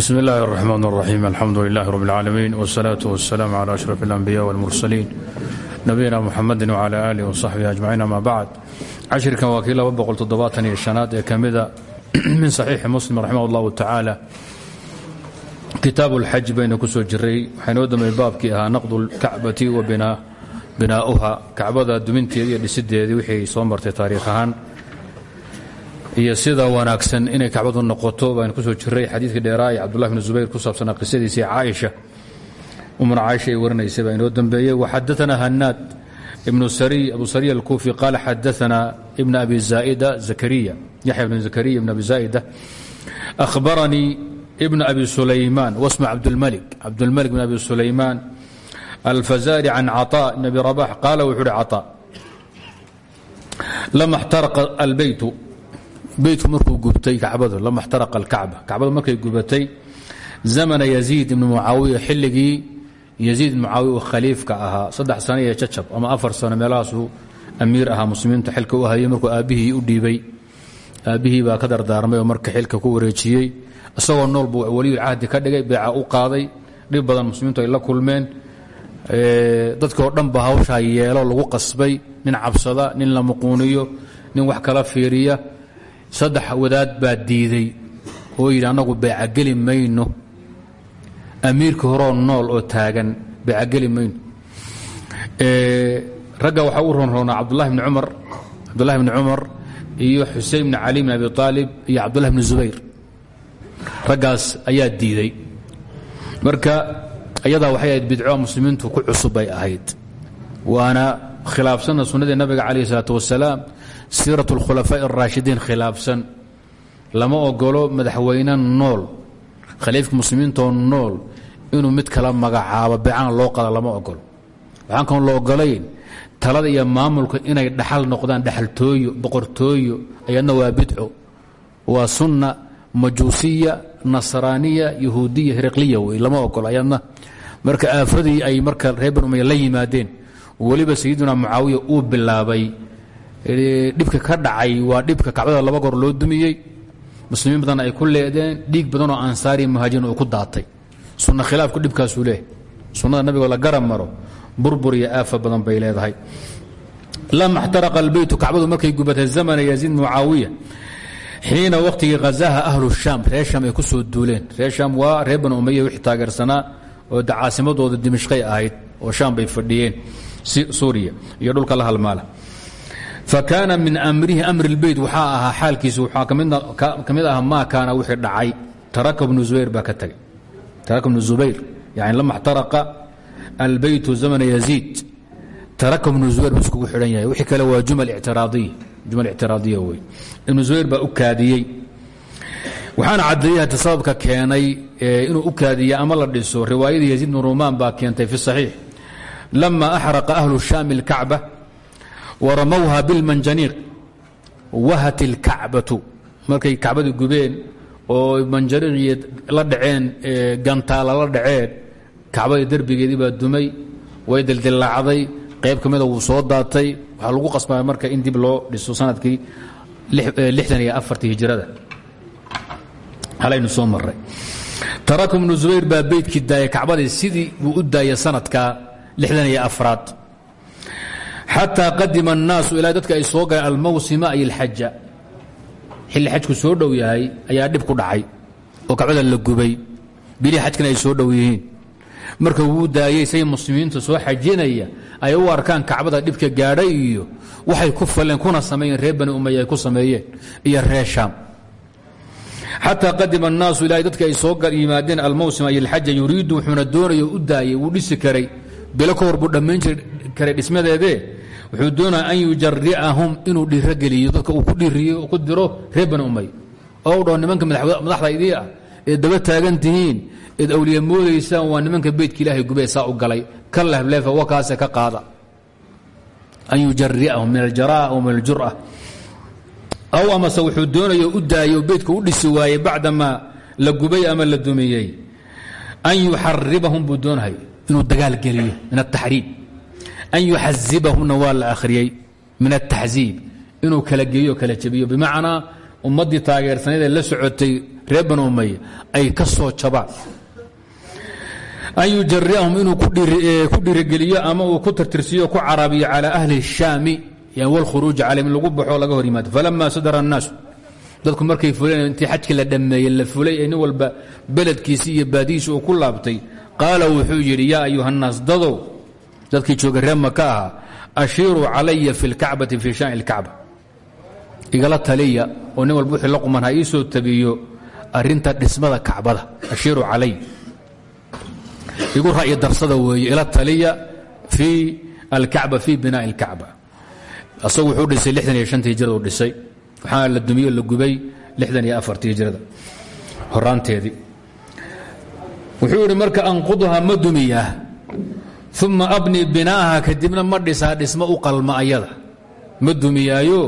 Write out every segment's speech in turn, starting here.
bsm اllahi الرحmn الرaxيim alxamdu لlah rb اlcaalamiin wالsalaaة wالsalaam عlى أشhrف الأnbiyaء wاlmursaliin nabiyina mxamadi وعlى alih وصaxbihi أجmaciin ama bacd cashirkan waa kii aad ee ka mida min صaxiixi muslim raximah اllahu tacaala kitaab اlxaj bayna ku soo jiray waxaynoo dambeey baabkii ahaa naqd اlkacbati wa binaa'uha kacbada duminteedii iyo dhisideedii wixii soo martay taariikh ahaan iyo sida wanaagsan inay kacbadu noqoto baan ku soo jiray xadiidkii dheeraaye cabdullahi bn zubayr ku saabsanaa qisadiisa caaisha. Umuna caaisha ay warinaysa baa inoo dambeeyey waxadaanaa hanaad ibnu sariy abu sariy alkuufi qaala xadaanaa ibn abi zaaida zakariya yaxya bn zakariya ibn abi zaaida ahbaranii ibn abi sulaymaan wasma cabdulmalik cabdulmalik bn abi sulaymaan alfazari can caطa ibn abi rabax qaala wuxuu uhi caطa lama xtaraqa albeytu beytku markuu gubtay kacbadu lama اxtaraqa alkacba. Kacbadu markay gubatay zamana yaziid ibni mucaawiya xilligii yaziid ibn mucaawiya uu khaliifka ahaa saddex sano iyo jacab ama afar sano meelahaasuu amiir ahaa muslimiinta xilka u hayay markuu aabbihii u dhiibay. Aabbihii baa ka dardaarmay oo marka xilka ku wareejiyey. Isagoo nool buu weliyulcahdi ka dhigay beeca u qaaday. Dhib badan muslimiintu ay la kulmeen. Dadkii oo dhan ba hawshaa yeelo lagu qasbay. Nin cabsada saddex wadaad baa diiday oo yidhi annagu beecageli mayno. Amiirkii horoo nool oo taagan beecageli mayno. Ragga waxaa u ronroonaa cabdulahi bni cumar cabdullahi bni cumar iyo xusein bni cali bn abi aalib iyo cabdullahi bni zubayr. Raggaas ayaa diiday. Marka iyadaa waxay ahayd bidco muslimiintu ku cusub ahayd. Waana khilaafsanna sunnadii nabiga calayh isalaatu wasalaam siirat اlkhulafaaءi اraashidiin khilaafsan lama ogolo madaxweyne nool khaliifka muslimiintoo nool inuu mid kala magacaabo beecana loo qada lama ogolo waxaan kan la ogolayn talada iyo maamulka inay dhaxal noqdaan dhaxaltooyo boqortooyo ayadna waa bidco waa sunna majuusiya nasraaniya yahuudiya hiriqliya wey lama ogolo ayadna marka aafadii ay marka reer ban umaya la yimaadeen weliba sayidina mucaawiya uu bilaabay dhibka ka dhacay waa dhibka kacbada laba goor loo dumiyey. Muslimiin badan ay ku leedeen dhiig badanoo ansaari muhaajiriin uu ku daatay. Sunna khilaafku dhibkaasuu leehay sunnada nabigoo la garab maro burbur iyo aafa badan bay leedahay. Lama اxtaraqa albeytu kacbadu markay gubatay zamana yaziid mucaawiya xiina wakhtigii hazaha ahlu shaam reer shaam ay ku soo duuleen. Reer shaam waa reer banu umaya wixii taageersanaa oo caasimadooda dimishqay ahayd oo shaam bay fadhiyeen suuriya iyo dhulka la halmaala fakaana min amrihi amri beyt waxaa ahaa xaalkiisa waxaa ka mid ah maa kaana wixii dhacay taraka bnu zubayr baa ka tagay taraka bnu zubayr yani lama xtaraqa albeytu zamana yaziid taraka bnu zubayr buu iskugu xidhan yahay wixii kale waa jumal ictiraadiya jumal ictiraadiya wey ibnu zubayr baa u kaadiyey waxaana caddeeyaha sababka keenay inuu u kaadiya ama la dhiso riwaayadii yaziid bnu rumaan baa keentay fi saxiix lama axraqa ahlu shaami اlkacba waramowha bilmanjaniiq wahat اlkacbatu markay kacbadii gubeen oo manjaniiqii la dhaceen gantaala la dhaceen kacbadii derbigeedii baa dumay way dildillaacday qayb ka mida wuu soo daatay. Waxaa lagu qasbaya marka in dib loo dhiso sannadkii lixdan iyo afartii hijrada halaynu soo maray taraka bnu zubayr baa beydkii daayay kacbadii sidii buu u daayay sanadka lixdan iyo afraad xataa qadima annaasu ilaa dadka ay soo galeen almawsima ay alxaja xilli xajku soo dhow yahay ayaa dhib ku dhacay oo kacbada la gubay. Bilihii xajkana ay soo dhow yihiin. Marka wuu daayey say muslimiinta soo xajinaya ay u arkaan kacbada dhibka gaadhay iyo waxay ku falleen kuna sameeyeen reer bani ku sameeyeen iyo reer shaam. Xataa qadima annaasu ilaa dadka ay soo yimaadeen almawsima iyo alxaja yuriidu wuxuuna doonaya u daayey wuu dhisi karay. Bilo ka hor jiray karay dhismadeedee wuxuu doonaya an yujari'ahum inuu dhiirogeliyo dadka uu ku dhiiriyo ku diro reer umay oo dhaho nimanka madaxda idii ah eed daba taagan tihiin eed awliya moodaysaan waa nimanka beytka ilaahay gubee u galay. Ka lehleefa wakaase ka qaada. An yujari'ahum min aljara'a w min aljur'a aw amase wuxuu doonaya u daayo beytka u dhisi waayey bacdamaa la gubay ama la dumiyey. An yuxaribahum buu inuu dagaal geliyo min ataxriib an yuxazibahumna waa la akhriyey min ataxziib inuu kala geeyo kala jebiyo bimacnaa ummaddii taageersanayd ee la socotay reer banu umaya ay ka soo jabaan an yujariahum inuu ku dhiirigeliyo ama uu ku tirtirsiiyo ku carabiyo calى ahli الshaami wاlkhuruuji calayhim in lagu baxo laga hor yimaado falama sadara الnaasu dadku markay fuleen intii xajkii la dhammeeyey la fulay ee nin walba beledkiisii iyo baadihiisi uu ku laabtay qaala wuxuu yidhi yaa ayuha الnaas dadow dadkii jooga reer maka ahaa ashiiruu calaya fi اlkacbati fi shaani اlkacba igala taliya oo nin walba wixii la quman ha ii soo tabiyo arinta dhismada kacbada ashiiruu calay igu ra'yi darsada weeye ila taliya fii alkacba fii binaa'i اlkacba asagu wuxuu dhisay lixdan iyo shantii hijrada uu dhisay waxaana la dumiyo la gubay lixdan iyo afartii hijrada horaanteedii wuxuu yidhi marka anqudha ma dumiyaa uma abni binaaha kadibna ma dhisaa dhismo u qalma ayada ma dumiyaayo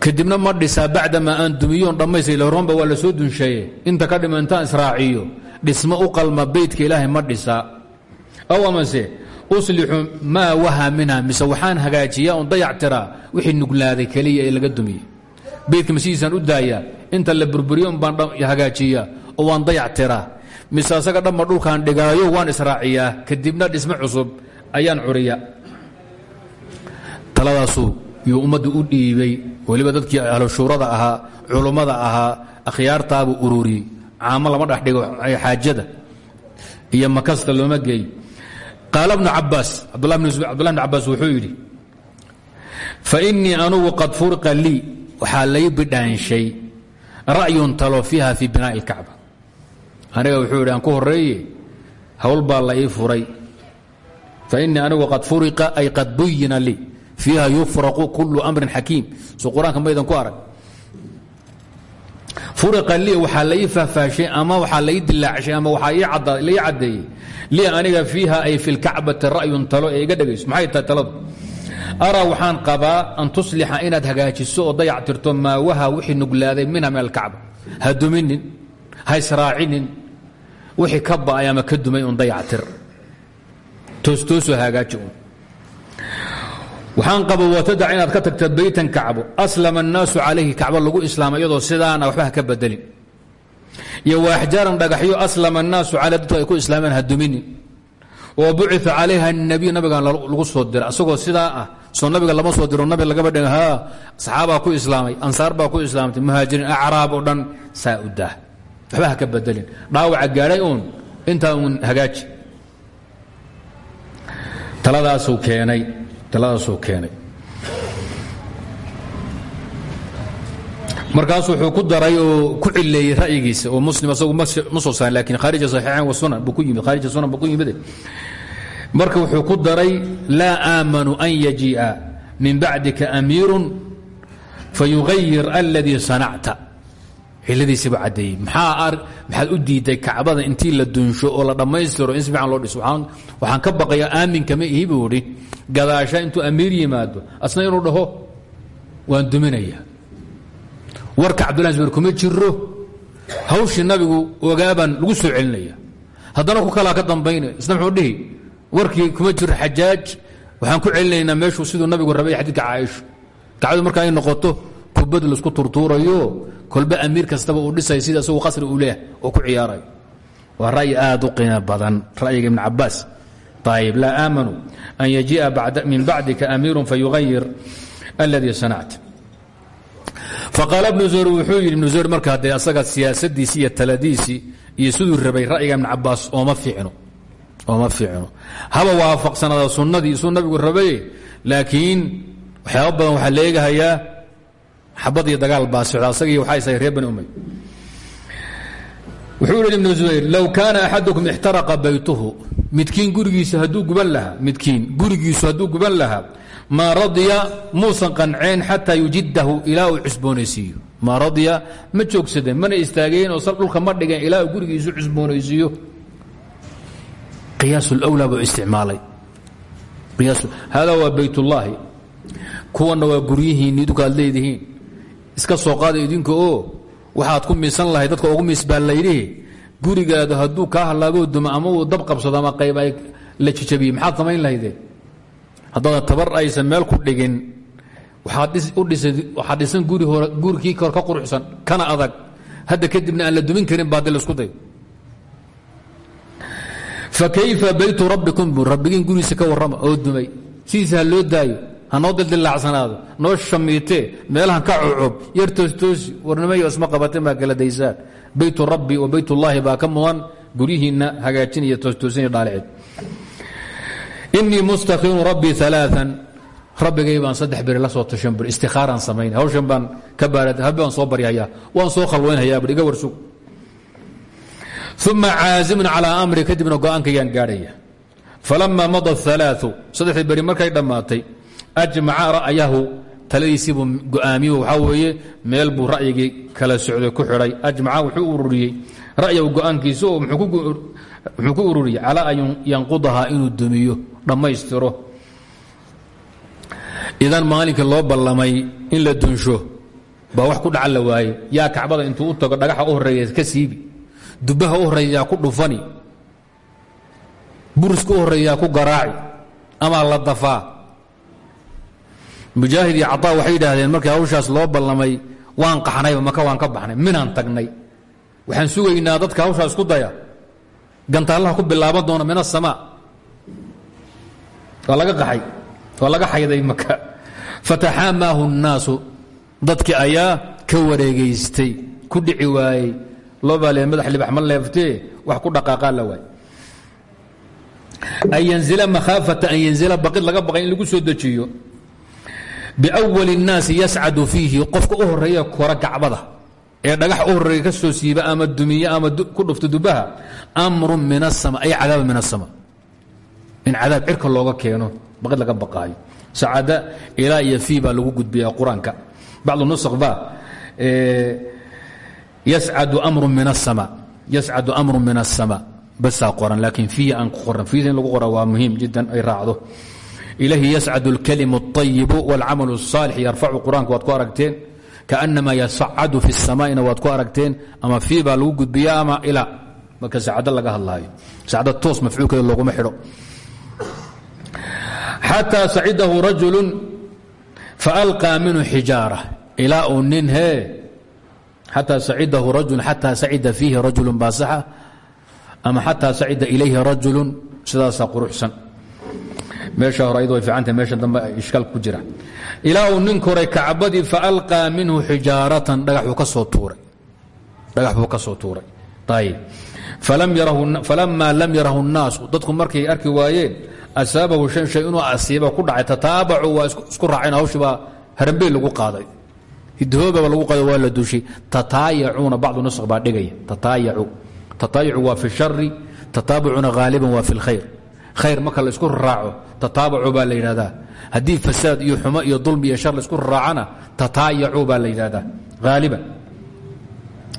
kadibna ma dhisaa bacdamaa aan dumiyoon dhammaystay hormaanba waa la soo dunsheeye inta ka dhima intaan israaciyo dhismo u qalma beytka ilaahay ma dhisaa aw amase uslixu maa waha minha mise waxaan hagaajiyaa oon dayac tiraa wixii nuglaaday keliya ee laga dumiyey beytka masidiisaan u daayaa inta la burburiyo baan hagaajiyaa oo waan dayac tiraa mise asaga dhamma dhulkaan dhigaayo waan israaciyaa kadibna dhismo cusub ayaan curiya. Taladaasuu yuu ummaddu u dhiibay weliba dadkii ahlushuurada ahaa culummada ahaa akhyaartaabuu ururiyey caamo lama dhex dhigo xaajada iyo makasta looma geey qaala bnu cabaas cabdullah bn cabaas wuxuu yidhi fainii anugu qad furiqa lii waxaa lay bidhaanshay ra'yun talo fiiha fii binaa'i اlkacba aniga wuxuu yidhi aan ku horeeye hawl baa la ii furay. Fainii anigu qad furiqa ay qad buyina lii fiiha yufraqu kulu amrin xakiim. Soo qur'aanka maydan ku arag. Furiqa lii waxaa la ii faahfaashay ama waxaa la ii dilaacshay ama waxaa la ii caddeeyey? Lii aniga fiiha ay fi lkacbati ra'yun talo ee iga dhegayso maxay tahay taladu? Araa waxaan qabaa an tuslixa inaad hagaajiso oo dayac tirto maa waha wixii nuglaaday minha min alkacba ha duminin ha israacinin wixii ka ba'ay ama ka dumay un dayactir toostoosoo hagaaji un waxaan qaba watadac inaad ka tagta baytan kacbo. Aslama annaasu calayhi kacbo lagu islaama iyadoo sidaana waxba ha ka bedelin. Iyo waaxjaaran dhagaxyo aslama annaasu calay dadku ay ku islaameen ha duminin. Oo bucita calayha annabiy nabigan lagu soo diray asagoo sidaa ah soo nabiga lama soo diro nabi lagaba dhig haa saxaabaa ku islaamay ansaar baa ku islaamtay muhaajiriin acraab oo dhan saa u daah waxba ha ka bedelin dhaawaca gaadhay uun intaa uun hagaaji taladaasuu keenay taladaasuu keenay markaas wuxuu ku daray oo ku cileeyey ra'yigiisa oo muslim asagu ma soo saarin laakiin khaarija saxiixayn wa sunan buu ku yimid khaarija sunan buu ku yimide marka wuxuu ku daray laa aamanu an yajii'a min bacdika amiirun fayugayir aladii sanacta ciladiisiiba caddeeyey. Maxaa maxaad u diiday kacbada intii la dunsho oo la dhammaystiro in si fiican loo dhiso? Waxaan ka baqayaa aaminka ma ihi buu idhi gadaasha intuu amiir yimaado asna inuu dhaho waan duminaya. Warka cabdullahi zubayr kuma jiro hawshii nabigu ogaabaan lagu soo celinaya. Haddana ku kalaa ka dambaynaya isna muxuu dhihi warkii kuma jiro xajaaj waxaan ku celinaynaa meeshuu siduu nabigu rabay xadiidka caaisho kacbadu marka ay noqoto kubad la isku turtuurayo kolba amiir kastaba uu dhisay sida isagu qasri uu leeyahay oo ku ciyaarayo. Waa ra'yi aad u qiimo badan. Ra'yiga ibn cabaas ayb laa aamanuu an yajii'a min bacdika amiiru fayugayir aladii sanacta faqaala ibnu zuhur wuxuu yidhi ibnu zuhur marka haddee asaga siyaasadiisii iyo taladiisii iyo siduu rabay ra'yiga ibn cabaas ooma fiicno. Ooma fiicno. Haba waafaqsanaada sunnadii isuu nabigu rabaye laakiin waxyaaba badan waxaa la eegahayaa xabad iyo dagaal baa socda asagii waxaa isahay reer bani umay wuxuu yidhi ibnu zubayr low kaana axadukum ixtaraqa baytuhu midkiin gurigiisa hadduu guban lahaa midkiin gurigiisu hadduu guban lahaa maa radya muusan qanceen xataa yujidahu ilaa uu cusboonaysiiyo. Maa radya ma joogsadeen mana istaageen oo sal dhulka ma dhigeen ilaa uu gurigiisu cusboonaysiiyo. Qiyaas lwlaa buu isticmaalay. Hada waa baytullaahi kuwanna waa guryihiinni idinku aad leedihiin iska soo qaada idinka oo waxaad ku miisan lahayd dadka ugu miis baa laydhihi gurigaadu hadduu kaa hallaaboo duma ama uu dab qabsado ama qayb ay la jijabiye maxaad samayn lahaydeen haddaadan tabar aysan meel ku dhigin waxaa dhisan gurikii hor ka quruxsan kana adag. Hadda kadibna aan la dumin karin baadi la isku dayo fakayfa baytu rabbikum bu rabbigiin gurigiisa ka warrama oo dumay. Sidiisa loo daayo ha noo dildillaacsanaado noo shamiitee meelahan ka cucub yar toostoosi warnimayo isma qabate maa kala daysaan. Baytu rabbi wa baytullaahi baa ka mudan guryihiinna hagaajinaya toostoosinaya dhaalicid inii mustakhiru rabbii alaaan rabbigay baan saddex beri la soo tashan bur istikhaaraan samayn. Hawshan baan ka baarad habbi baan soo baryahayaa waan soo khalwaynhayaa bur iga warsug uma caazimun calaa amri kadibna go'aankayaan gaadhaya. Falama mada alaau saddexdii beri markay dhammaatay ajmaca ra'yahu taladiisiibuu go'aamiye waxaa weeye meel buu ra'yigii kala socday ku xidhay. Ajmaca wuxuu ururiyey. Ra'yahu go'aankiisa oo ku ururiyey calaa an yanqudahaa inuu dumiyo dhammaystiro. Idan maalinkii loo ballamay in la dunsho baa wax ku dhacan la waaye yaa kacbada intuu u tago dhagaxa u horreeya ka siibi. Dubbaha u horreeya yaa ku dhufani. Buriska u ku garaaci. Ama la dafaa mujaahid iyo cataa waxay yidhaahdeen markii hawshaas loo ballamay waan qaxnayba maka waan ka baxnay minaan tagnay. Waxaan sugaynaa dadka hawshaas ku daya. Gantaallaha ku bilaaban doona min asamaa waa laga qaxay. Waa laga xayday maka fataxaamaahu الnaasu dadkii ayaa ka wareegaystay. Ku dhici waayey. Loo baa le madax libax ma leeftee wax ku dhaqaaqaa la waay an yanzila makhaafata an yanzila baqid laga baqay in lagu soo dejiyo biwali الnaasi yascadu fiihi qofka u horreeya kora gacbada. Ee dhagax u horreeya siiba ama dumiye ama ku dhufto dubaha mru min asama ay cadaaba min asama in cadaab cirka looga keeno baqid laga baqaayo. Sacada ilaa iyo fii baa lagu gudbiyaa qur'aanka. Bacdu nusq baa yascadu amru min asama yascadu amru min asama basaa qoran laakiin fiihi aan qoran. Fiihi in lagu qora waa muhiim jiddan ay raacdo ilahi yascad اlkalimu الطayibu wاlcamal الصaalix yarfacu qur-aanka waad ku aragteen kaأnama yasacadu fi الsamaa'ina waad ku aragteen ama fii baa lagu gudbiya ama ilaa marka sacado laga hadlaayo sacdo toos mafcuulkeeda looguma xidho xatىa sacidahu rajulu faalqىa minhu xijaara ilaa uu nin he xataa sacidahu rajul xataa sacida fiihi rajulu baasaxa ama xataa sacida ilayhi rajulu sidaasaa quruxsan meesha hore ayadu way fiicantah meesha dambe ishkaal ku jira ilaa uu nin koray kacbadii faalqىa minhu xijaaratan dhagaxuu ka soo tuuray dhagax buu ka soo tuuray ayb falama lam yarahu الnaasu dadku markay arki waayeen asaabahu shan shay inuu asiiba ku dhacay tataabacu waa isku raaceen hawshii baa harambey lagu qaaday hidhoobaba lagu qaaday waa la duushay tataayacuuna bacdu nusq baa dhigaya tataayacu tataayacu waa fi shari tataabucuna haaliban waa fi اlkhayr khayr marka la isku raaco tataabacu baa la yidhahdaa. Haddii fasaad iyo xumo iyo dulmi iyo shar la isku raacana tataayacu baa la yidhahdaa. Haaliban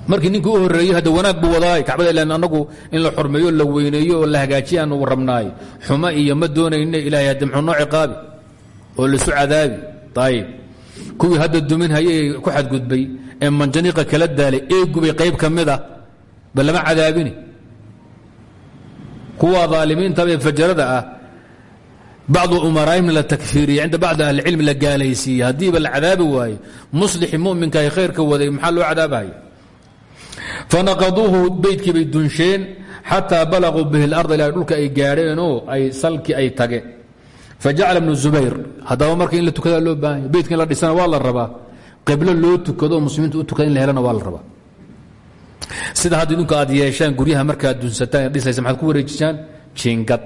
markii ninkii u horeeyey hadda wanaag buu wadaay kacbada ilan annagu in la xormeeyo la weyneeyo oo la hagaajiya aanu rabnaay. Xumo iyo ma doonayne ilahay hadde muxuu noo ciqaabi oo laisu cadaabi. Ayib kuwii hadda dumin hayay ku xadgudbay ee manjaniiqa kala daalay ee gubay qayb ka mid ah ba lama cadaabini. Kuwa aalimiinta ee fajarada ah bacdu umaraahimna la takfiiriye cinda bacdi ahlicilmi la gaalaysiiye haddiiba la cadaabi waaye muslixi muminka ay khayrka waday maxaa loo cadaabahaya fanaqaduuhu beydkii bay dunsheen xataa balaguu bihi اlard ilaa dhulka ay gaadheenoo ay salkii ay tageen fajacala bnu zubayr haddaba marka in la tukadaa loo baahanya beydka in la dhisana waa la rabaa qiblo loo tukado oo muslimiinta u tukada in la helana waa la rabaa sida hadda idinku aad yeeshaan guryaha markaad dunsataan ee dhisaysa maxaad ku wareejisaan jiingad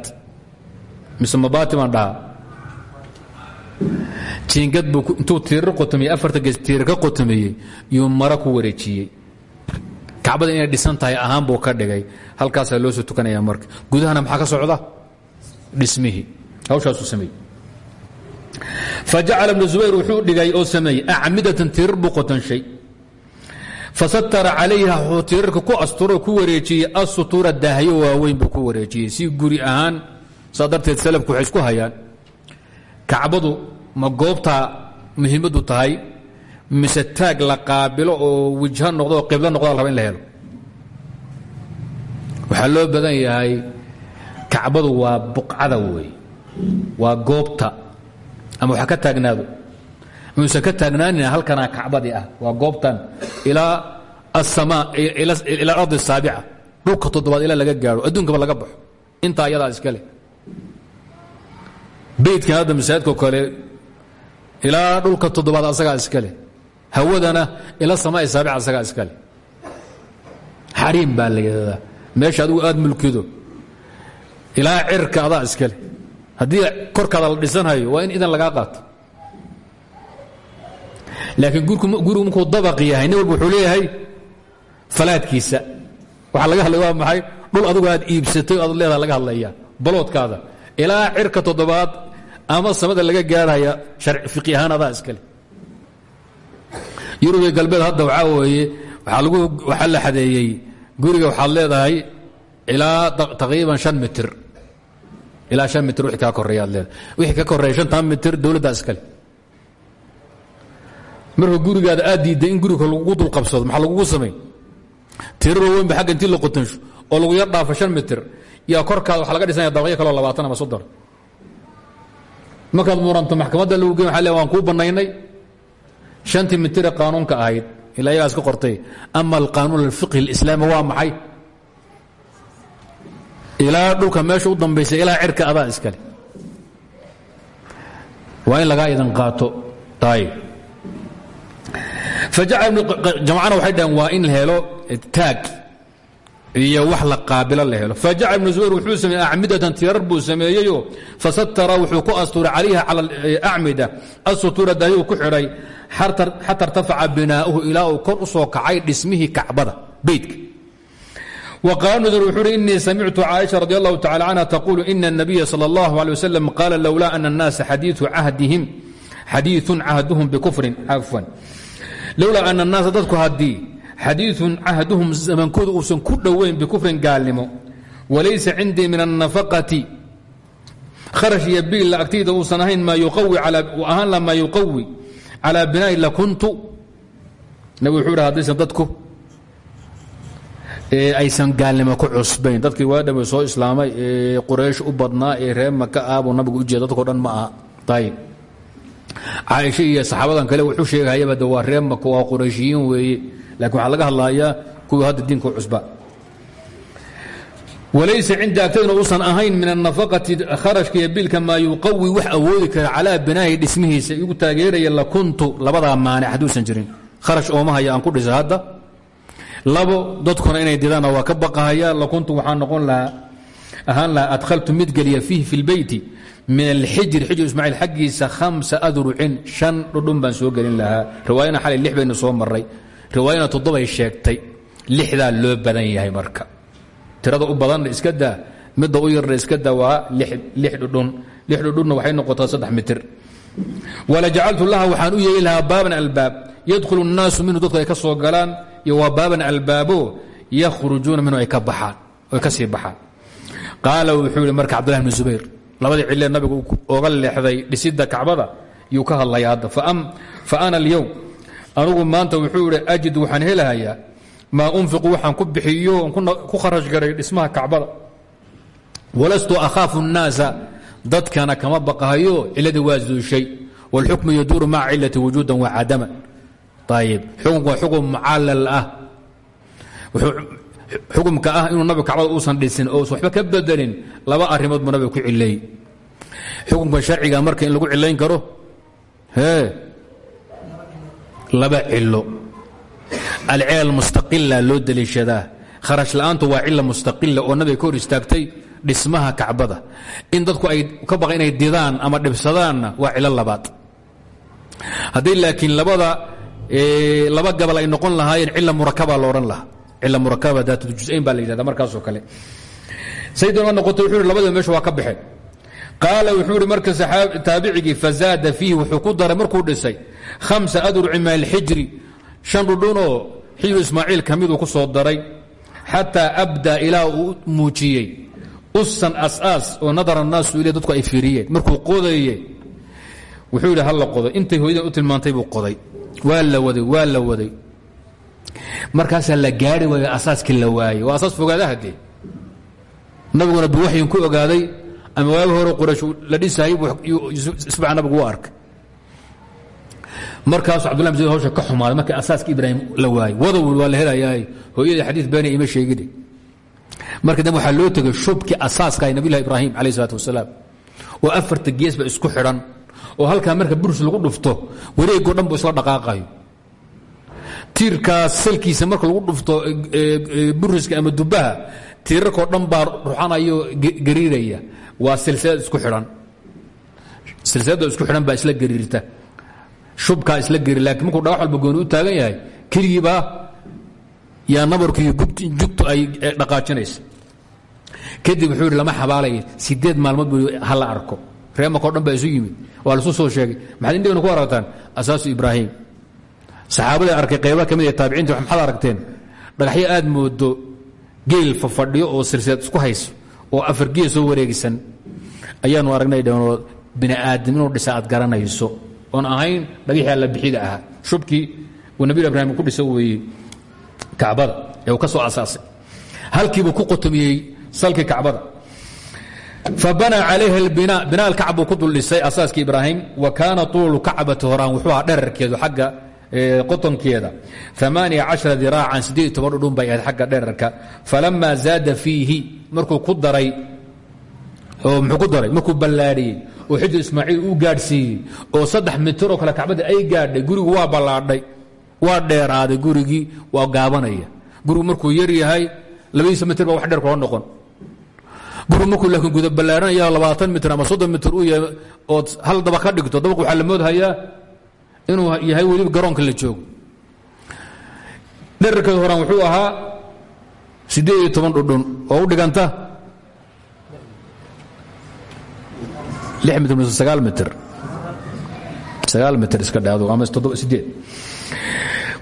mise mabaati baan dhahaa jiingad buu intuu tiirar qotomiyey afarta gees tiirar ka qotomiyey yuu mara ku wareejiyey. Kacbada inay dhisan tahay ahaan buu ka dhigay. Halkaasaa loo soo tukanaya marka. Gudahana maxaa ka socda? Dhismihii hawshaasuu sameeyey fajacala ibnu zubayr wuxuu dhigay oo sameeyey acmidatan tirar buu qotanshay fasatara calayha wuxuu tirarka ku asturo ku wareejiyey asutuura daahyo waaweyn buu ku wareejiyey. Si guri ahaan saa darteed salafku waxay isku hayaan. Kacbadu ma goobtaa muhiimaddu tahay mise taag la qaabilo oo wijho noqdo oo qiblo noqdo la raba in la helo? Waxaa loo badan yahay kacbadu waa buqcada wey waa goobta ama waxa ka taagnaado muusan ka taagnaanina halkanaa kacbadii ah waa goobtan ilaa asamaa ila ardi asaabica dhulka toddobaad ilaa laga gaaro adduunkaba laga baxo. Intaa ayadaa iska beydkan hadda masaajidko kale ilaa dhulka toddobaad asagaa iska leh. Hawadana ila samaa saabica asagaa iska leh. Xariim baa la yidhahdaa adigu aad mulkido. Ilaa cirka adaa iska leh. Haddii korkaada la dhisanhayo waa in idan lagaa qaato. Laakiin gurigu markuu dabaq yahay nin wuxuu leeyahay falaadkiisa. Waxaa laga hadlay maxay? Dhul adugu aad iibsatay o aad laga hadlaya baloodkaada ilaa cirka toddobaad ama samada laga gaarhaya fiqi ahaan adaa iskale. Yurubiya galbeed hadda waxaa weeye waxaa la xadeeyey guriga waxaad leedahay ilaa taqriiban an mitir. Ilaa an mitir wii kaa koreeya ad leedahay. Wixii ka koreeya shantan mitir dowladdaa iskale. Marka gurigaada aad diidday in guriga lagugu dulqabsado maxaa lagugu samay tiraro weynba agga intii la qotansho oo lagu yar dhaafo an mitir yaa korkaada waxa laga dhisanaya dabaqyo kaloo labaatan ama soddon. Markaad muranto maxkamadda lagu gen waa waan kuu bannaynay. Shantii mitire qaanuunka ahayd ilaa yagaas ka qortay. Ama alqaanuun alfiqhi اlislaami waa maxay? Ilaa dhulka meesha u dambaysa ilaa cirka adaa iskale waa in lagaa idan qaato. Ayb jamacana waxay dhaheen waa in iyo wax la qaabilo la helo fajaca ibnu zubayr wuxuu sameeyey acmidatan tirar buu sameeyeyo fasatara wuxuu ku asturay calayha cala acmida asutura daayuu ku xidhay xata irtafaca binaa'uhu ilaa uu kor u soo kacay dhismihii kacbada beytka وقال نذر وxuu hi إنii samictu caaئiشha رضي الله تعالى عنها تقول إن النبي صلى الله عليه وسلم قال لولا أن الناس xadيiث cahduهم بكفر عفوا lowlaa أن الناaس dadku hadii xadiiثu cahduhum zamankooda uusan ku dhoweyn bikufrin gaalnimo walaysa cindii min النafaqati kharash iyo biilla agtayda uusan ahayn ahaan la maa yuqawi calى binaaءi lakuntu nabig wuxuu hi haddaysan dadku aysan gaalnimo ku cusbayn dadkii waadhawe soo islaamay ee quraysh u badnaa ee reer maka ah buu nabigu u jeeda dadko dhan ma aha ayb caaisha iyo saxaabadan kale wuxuu sheegayaba de waa reer maka waa qurayshiyiin weeye laakiin waxaa laga hadlayaa kuwii hadda diinka cusba. Walaysa cinda agtadna uusan ahayn min anafaqati kharashka iyo biilka maa yuqawi wax awoodi kara calaa binaahi dhismihiisa. Igu taageeraya lakuntu labadaa maanic hadduusan jirin. Kharash ooma haya aan ku dhisa hadda. Labo dadkuna inay didaan waa ka baqahaya. Lakuntu waxaa noqon lahaa ahaan lahaa adhaltu mid geliya fiihi fi lbeyti min alxijri xijr ismaaciil xaggiisa hamsa adrucin shan dhudhun soo gelin lahaa. Riwaayana xalay lix soo maray riwaayana toddobay sheegtay lixdaa loo badan yahay marka. Tirada u badanna iska daa midda u yarna iska daa waa lix dhudhun. Lix dhudhunna waxay noqotaa saddex mitir. Wala jacaltu laha waxaan u yeeli lahaa baaban albaab. Yadkhulu الnaasu minhu dadku ay ka galaan iyo waa baaban albaabo yakhrujuuna minhu ay ka ay ka sii baxaan. Qaala wuxuu marka cabdullah bn zubayr labadii cilee nabigu oga leexday dhisidda kacbada yuu ka hadlaya hadda fa ana alyowm anugu maanta wuxuu ihi ajid waxaan helahayaa maa unfiqu waxaan ku bixiyo ku kharash garay dhismaha kacbada walastu akhaafu الnaasa dadkana kama baqahayo ciladii waa zuushay wاlxukmu yaduuru maca cilati wujuudan wacadaman ayib xukunku waa xukun mucallal ah xukumka ah inuu nabigu kacbada uusan dhisin oo waxba ka bedelin laba arrimood buu nabiga ku cileey xukunka sharciga marka in lagu cilayn karo ee laba cilo. Alcilal mustaqila loo deliishadaa kharash la'aantu waa cila mustaqila oo nabiga ka hor dhismaha kacbada. In dadku ay ka baqa inay didaan ama dhibsadaanna waa cilo labaad. Hadday laakiin labada laba gabal ay noqon lahaayeen cila murakaba la odhan lahaa. Cila murakaba daatjusayn baa la yidhahda markaasoo kale. Ma noqoto wuxuu hi labadiba waa ka baxeen qaala wuxuu ihi marka taabicigii fazaada fiihi wuxuu ku daray markuu dhisay hamsa adruci min alxijri shan dhudhunoo xijru ismaaciil ka ku soo daray xataa abda ilaa uu muujiyey. Usan oo nadara annaasu ile dadku ay fiiriyeen. Markuu qodaye wuxuu yidhi halla qodo intay hooyadan u tilmaantay buu qoday. Waa la waday waa la waday. Markaasaa la gaari waayo asaaskii la waayey waa asaas fogaadaha dee nabiguna biwaxyin ku ogaaday ama waagi hore quraysh la dhisayay isbaca nabigu u arkay cabdullah bin zubayr hawsha ka xumaaday markii asaaska ibraahim la waayey wadow waa la helayaa hooyadii xadiid beena ima sheegine marka dambe waxaa loo tegay shubkii asaaska ay nabiyullahi ibraahim calayh isalaatu wasalaam. Oo afarta geesba isku xidhan oo halkaa marka burus lagu dhufto wareegoo dhan buu isla dhaqaaqayo. Tiirkaas salkiisa marka lagu dhufto buriska ama dubaha tiirarkoo dhan baa ruxanayo gariiraya. Waa silsilad isku xidhan silsilada isku xidhan baa isla gariirta shubkaa isla gari laakiin markuu dhagax walba gooni u taagan yahay keligiibaa yaa nabarkiiyo jugtu ay dhaqaajinaysa. Kadib wuxuu lama xabaalaya sideed maalmood buu ha arko. Reemakao dhan baa isu yimid. Waa lasu soo sheegay. Maxaad indhigana ku aragtaan asaasu ibraahim. Saxaabada arkay qayba ka mid ee taabiciinta maxaad aragteen? Dhagaxyo aad moodo geel fafadhiyo oo silsilad isku hayso oo afar geel soo wareegisan aragnay dhanoo bini aadam dhisa aad garanayso oon ahayn dhagixii alla bixida ahaa. Shubkii uu nabiy ibraahim ku dhisa weeye kacbada ee uu ka soo asaasay. Halkiibuu ku qotomiyey salkii kacbada. Fabanaa calayha albina bina alkacb buu ku dul dhisay asaaskii ibraahim wa kaana tuulu kacbati horaan wuxuu ahaa dherarkeedu xagga qotonkeeda diraacan siddeed toban dhudhun bay ahayd xagga dherarka falamaa zaada fiihi markuu ku daray oo muxuu ku daray markuu ballaadhiyey oo xijir ismaaciil uu gaadhsiiyey oo saddex mitir oo kale kacbadii ay gaadhay gurigu waa ballaadhay waa dheeraaday gurigii waa gaabanaya. Gurigu markuu yar yahay labadiisa mitir baa wax dheer kula noqon. Gurigu markuu laakiin guda ballaaranaya labaatan mitir ama soddon mitir uu yahay ood hal daba ka dhigto dabaq waxaa la moodhayaa inuu yahay weliba garoonka la joogo. Dherarkeedu horaan wuxuu ahaa siddeed iyo toban dhudhun oo u dhiganta lix mitir mise sagaal mitir sagaal mitir iska dhaado ama toddoba siddeed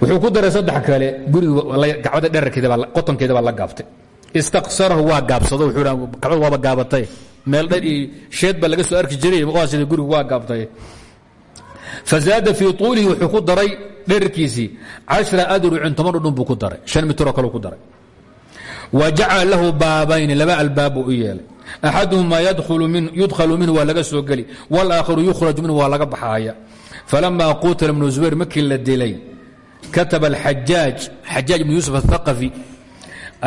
wuxuu ku daray saddex kale guriga kacbada dherarkeeda baa la gaabtay. Istaqsarahu waa gaabsado kacbada waaba gaabatay. Meel dher iyo sheed baa laga soo arki jiray sida gurigu waa gaabtay. Fazaada fii tuulihi wuxuu ku daray dherarkiisii cashra adrucin toban dhudhun buu ku daray shan mitiroo kale ku daray. Wa lahu baabayni laba albaab u yeelay axaduhumaa yudkhalu minhu waa laga soo geli wاlaakharu yukhraju minhu waa laga baxaaya falamaa qutila ibnu zubayr markii la dilay kataba alxajaaj xajaaj ibnu yuusuf aلthaqafi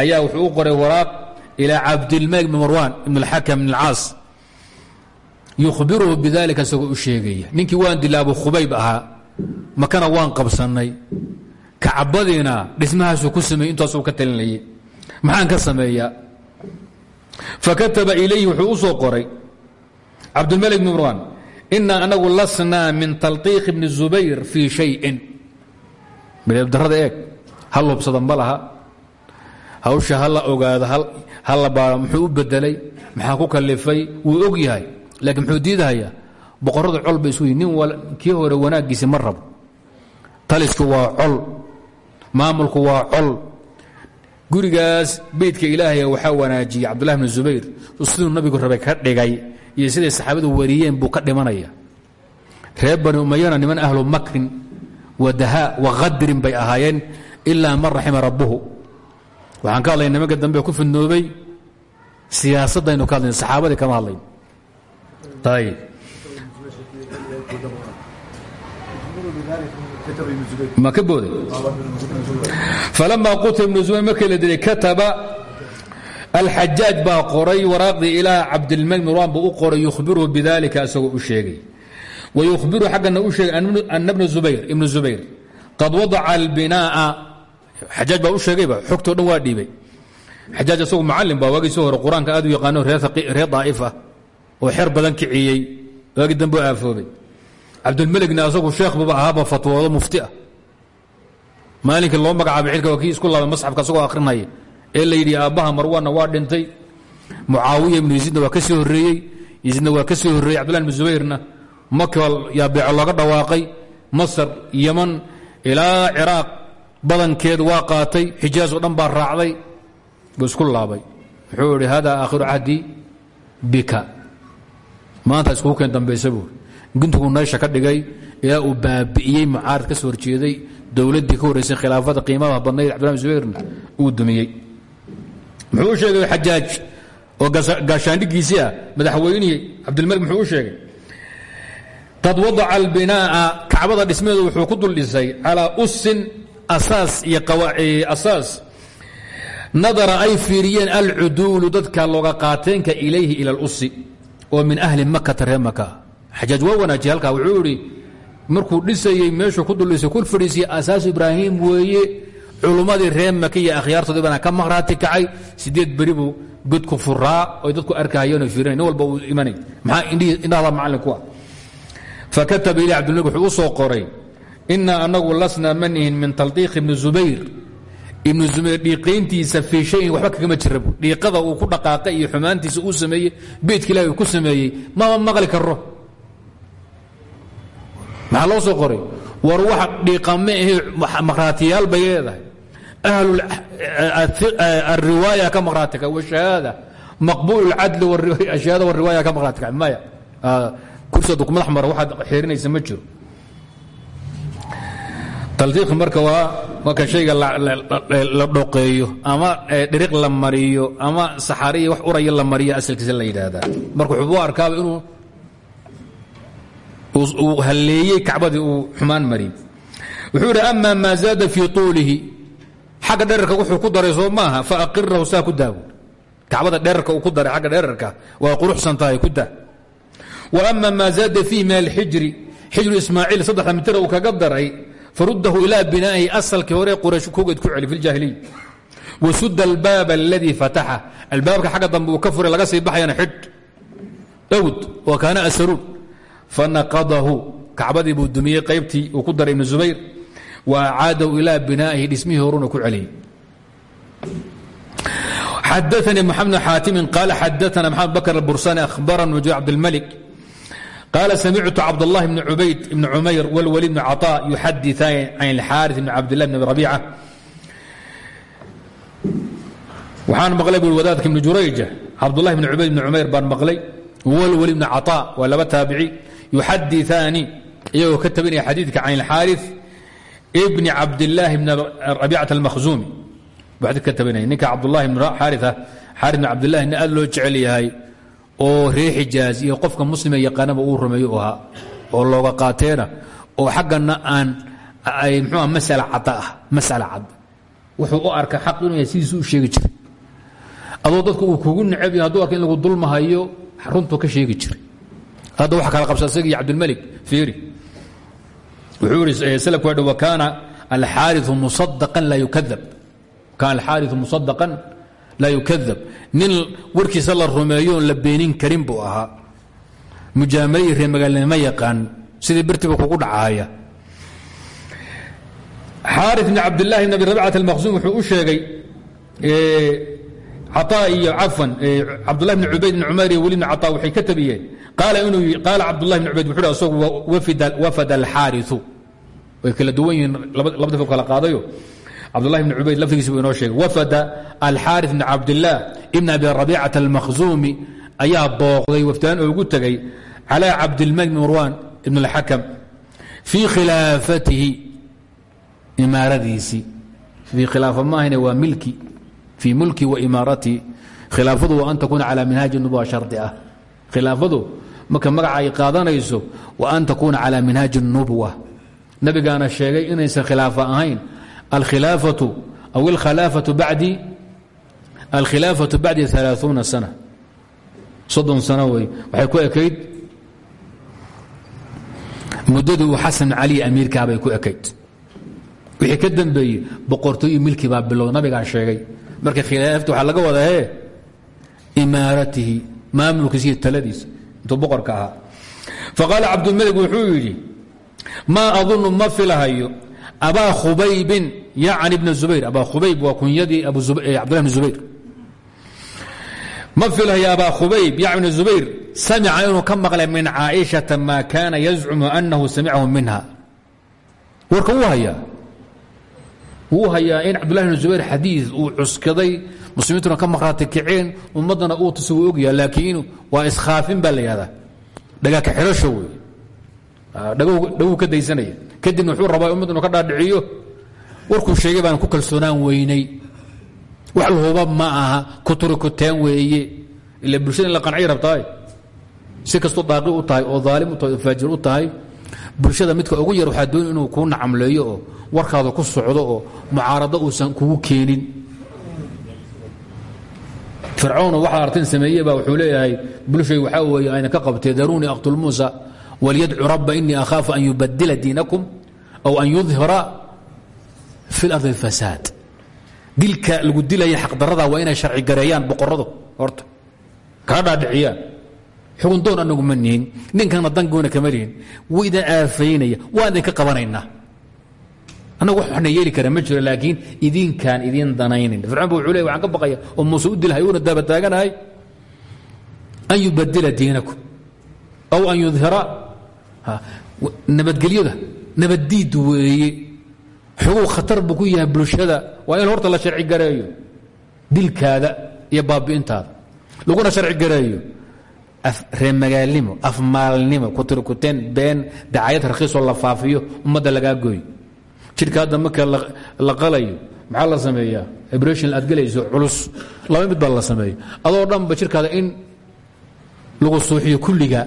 ayaa wuxuu u qoray waraaq ilaa cabdilmalik bn marwan ibn اlxakam bn اlcaas yukhbiruhu bidalika isagoo u sheegaya ninkii waan dila abu khubayb ahaa makana waan qabsannay kacbadiina dhismahaasuu ku sameeyey intaasuu ka talinayay maxaan ka sameeyaa fakataba ilayhi wuxuu u soo qoray cabdilmalik bn marwan inaa anagu lasnaa min talqiiq bni zubayr fii shayin darada eeg hal hubsada ma laha hawsha ha la ogaado ha la baaro muxuu u bedelay maxaa ku kalifay wuu og yahay laakiin muxuu diidahayaa boqorrada col bay isu yihiin nin kii hore wanaaggiisi ma rabo talisku waa col maamulku waa col gurigaas beydka ilaahay waxaa wanaajiyey cabdullahi bn zubayr. Siduu nabigu rabay ka dhigay iyo siday saxaabadu wariyeen buu ka dhimanaya. Reer bani umayana niman ahlu makrin wa dahaa bay ahaayeen ilaa man raxima rabbuhu. Waxaan ka hadlay nimanka dambe ku fidnoobay siyaasadaynu ka hadlayn saxaabadii kama hadlayn ayb ma ka booday falamaa qutila ibnu zubayr markii la dilay kataba alxajaaj baa qoray waraaqdii ilaa cabdilmalik marwan buu u qoray yukhbiruhu bidalika isagoo u sheegay wa yukhbiru xaggana u sheegay ana bna zubayr ibnu zubayr qad wadaca albinaa'a xajaaj baa u sheegayba xogtoo dhan waa dhiibay xajaaj isagu macalin baa waagiisi hore qur'aanka aad u yaqaano reer daa'if ah oo xer badan kiciyey waagii dambe aafoobay cabdilmeligna asagu sheekh buba ahaaba fatwoodo mufti ah. Maalinkii loo magacaabay xilka waa kii isku laabay masxafka asagoo akhrinaya ee la yidhi aabbaha marwanna waa dhintay. Mucaawiya ibnu yaziidna waa ka sii horreeyey. Yaziidna waa ka sii horreeyey. Cabdullah ibnu zubayrna maka yaa beeco looga dhawaaqay. Masar yeman ilaa ciraaq badankeed waa qaatay. Xijaas oo dhan baa raacday. Buu isku laabay. Wuxuu idhi hada aakhiru cahdi bika. Maanta iskugu keen dambaysa buuri guntiguu naysha ka dhigay ilaa uu baabi'iyey mucaarad ka soo horjeeday dowladdii ka horraysay khilaafada qiimaha badnayd cabdullah zubayrna uu dumiyey. Muxuu sheegay xajaaj oo gaashaandhigiisii ah madaxweynihii cabdilmalik muxuu sheegay qad wadaca albinaa'a kacbada dhismeedu wuxuu ku dul dhisay usin asaas iyo asaas. Nadara ay fiiriyeen alcuduulu dadka looga qaateenka ilayhi ila اlusi oo min ahli makata reer maka xajaaj waa wanaajiye halkaa wuxuu idhi markuu dhisayey meeshuu ku duldhisay kul fadhiisiye asaasu ibraahim weeye culummadii reer maka iyo akhyaartoodii bana ka maqhraati kacay sideed beri buu godku furaa oy dadku arkahayeen oo fiirinay nin walba uu imanay. Maxaa indhahda macallin ku ah? Fakataba ilay cabdilmalik wuxuu u soo qoray inaa anagu lasnaa manihin min taldiiq ibni zubayr. Ibnu zubayr dhiiqayntiisa fii shayin waxba kagama jirabu dhiiqada uu ku dhaqaaqay iyo xumaantiisa uu sameeyey beydka ilahi uu ku sameeyey mama maqli karo maxaa loo soo qoray? War wax dhiiqame ahe maqhraatiyaal bay leedahay. Ahlu ariwaaya ka maqhraatika washahaada maqbuul cadli ashahaada wariwaaya ka maqhraatika maya. Kursiga madax mara waxaad xeerinaysa ma jiro. Taldiiq marka waa marka shayga la dhoqeeyo ama dhiriq la mariyo ama saxariya wax uraya la mariyo asalkiisa la yidhaahdaa. Marka wuxuu u arkaaba inuu uu halleeyey kacbadii uu xumaan mariyey wuxuu idhi ama maa zaada fii tuulihi. Xagga dherarka wuxuu ku daray soo maaha faaqirahu saa ku daawo. Kacbada dherarka uu ku daray xagga dherarka waa quruxsan tahay ku daa. Wa ama maa zaada fiihi min alxijri xijru ismaaciil saddexda mitir uu kaga daray faruddahu ilaa binaa'ihi asalkii hore quraysh kogeed ku celi fi ljahiliy wasuda albaab aladii fataxa. Albaabka xagga dambe uu ka furay laga sii baxayana xidh. Dhowd wa kaana asaruun fanaqadahu kacbadii buu dumiyey qaybtii uu ku daray ibnu zubayr wa acaadahu ilaa binaa'ihi dhismihii horuna ku celiyey xadaanii mxamed xaatimin qaal xadaana maxamed bakr albursani ahbarana maj cabdilmalik qaal samictu cabdالlahi bn cubayd bn cumayr wاlwli bn caطاء yuxadiثan can اlxaariث bn cabdالlah bn abi rabiica waxaan maqlay bui wadaadka ibn jurayja cabdالlahi bn cubayd bn cumayr baan maqlay wlwli bn caطاء waa laba taabici yuxadiثaani iyagoo ka tabinaya xadiidka can اlxaariث bni cabdالlahi bn rabiicaة اlmakhzumi buu xadid ka tabinaya ninka cabdulahi bn xaaria xaari bn cabdillahi nin aad loo jecel yahay oo ree xijaaz iyo qofka muslima yaqaanaba uu rumeeyo u ahaa oo looga qaateena oo xaggana aan mxua masala cad ah masala cad wuxuu u arka xaq inuu yahay sidiisu u sheegi jiray adoo dadku uu kugu necab yahay haduu arka in lagu dulmahayo runtuu ka sheegi jiray hadda waxa kala qabsa isagii cabdilmalik fiiri. Wuxuu ihi slku wa wa kaana alxaariثu musadaqan laa yukadab kaana alxaariثu musadaqan laa yukadab nin warkiisa la rumeeyo oon la beenin karin buu ahaa. Mujaamale iyo reemagaalnimo yaqaan sidii birtiba kugu dhacaya xaari bn cabdilaahi bn abi rabcat almaqsuum wuxuu u sheegay caa iyo cafan cabdullahi bn cubayd bn cumar iyo weli bn ka tabiyeen. Qaala inuu qaala cabdullahi bn cubayd wuxuuhi asagu wafada alxaariu way kala duwan labada fil kala qaadayo. Cabdullahi bn cubayd lafdigiisi buu inoo sheegay wafada alxaari bn cabdillaah ibn abi rabiicata almakhzuumi ayaa booqday waftaan ugu tegay calaa cabdilmalik bn marwaan ibn اlxakam fii khilaafatihi imaaradiisii. Fii khilaafa maahine waa milki fii mulki wa imaaratihi khilaafadu wa an takuuna calى minhaaji nubuwa shardi ah khilaafadu marka magaca ay qaadanayso wa an takuuna calى minhaaji الnubwa nabigaana sheegay inaysan khilaafa ahayn alkhilaafaةu aw alkhilaafaةu bacdi alkhilaafaةu bacdi ثalaaثuuna sana soddon sano wey waxay ku ekayd muddadii uu xasan cali amiirkaabay ku ekayd wixii ka dambeeyey boqortooyo milki baa bilow nabigaa sheegay marka khilaafta waxaa laga wadaa he imaaratihi. Maamulkiisa iyo taladiisa. Intuu boqorka ahaa. Faqaala cabdulmalik wuxuu yidhi maa adunu ma filahayo abaa khubaybin yacni bna zubayr. Abaa khubayb waa kunyadii cabdullah bn zubayr. Ma filahayo abaa khubayb yacni bna zubayr samica inuu ka min caaishata maa kaana yazcumu annahu samicahu minha. Warka hayaa wuu hayaa in cabdullahi bn zubayr xadiid uu cuskaday muslimiintuna ka maqhraati kaceen ummaddana uu tusa wuu ogyaha laakiin waa iskhaafin baa la yihahdaa dhagaaka xirasho wey dhaguu ka daysanaya. Kadibna wuxuu rabaa ummad inu ka dhaadhiciyo. Warkuu sheegay baan ku kalsoonaan weynay. Wax lahuba ma aha kuturikuteen weeye. Ila bulshada in la qancay rabtaay si kastoo daaqi u tahay oo daalim u tahay oo faajir u tahay bulshada midka ugu yar waxaa dooni inuu kuu nacamleeyo oo warkaada ku socdo oo mucaarado uusan kugu keenin. Fircawn waxaa artin sameeye baa wuxuu leeyahay bulshay waxaa weeye ayna ka qabtee daruunii aqtul muusa walyadcu rabba inii akhaafu an yubadila diinakum aw an yudhira fi اlardi اfasaad dilka lagu dilaya xaqdarada waa inay sharci gareeyaan boqoradu horta. Kaa dhaadhiciyaan xugun doon anagu ma nihin. Ninkana dangoona kama lihin. Wuu idin aafaynaya. Waan idinka qabanaynaa. Annagu waxna yeeli kara ma jiro laakiin idinkaan idin danaynin. Fircoon ba wuxuu leey waxaan ka baqaya oo muuse u dilhay uuna daaba taaganahay. An yubadila diinakum. Aw an yudhira nabadgelyada nabaddiid weeye xuguu khatar buu ku yahay bulshada. Waa in horta la sharci gareeyo. Dilkaada iyo baabi'intaada. Laguna sharci gareeyo reemagaalnimo afmaalnimo kutirkuteen been dacayad rakhiisoo la faafiyo ummadda lagaa gooyo jidhka hadda la qalayo maxaa la sameeyaa? Abration aad gelayso culus. Laba mid baa la sameeya adoo dhanba jidhkaada in lagu suuxiyo kulliga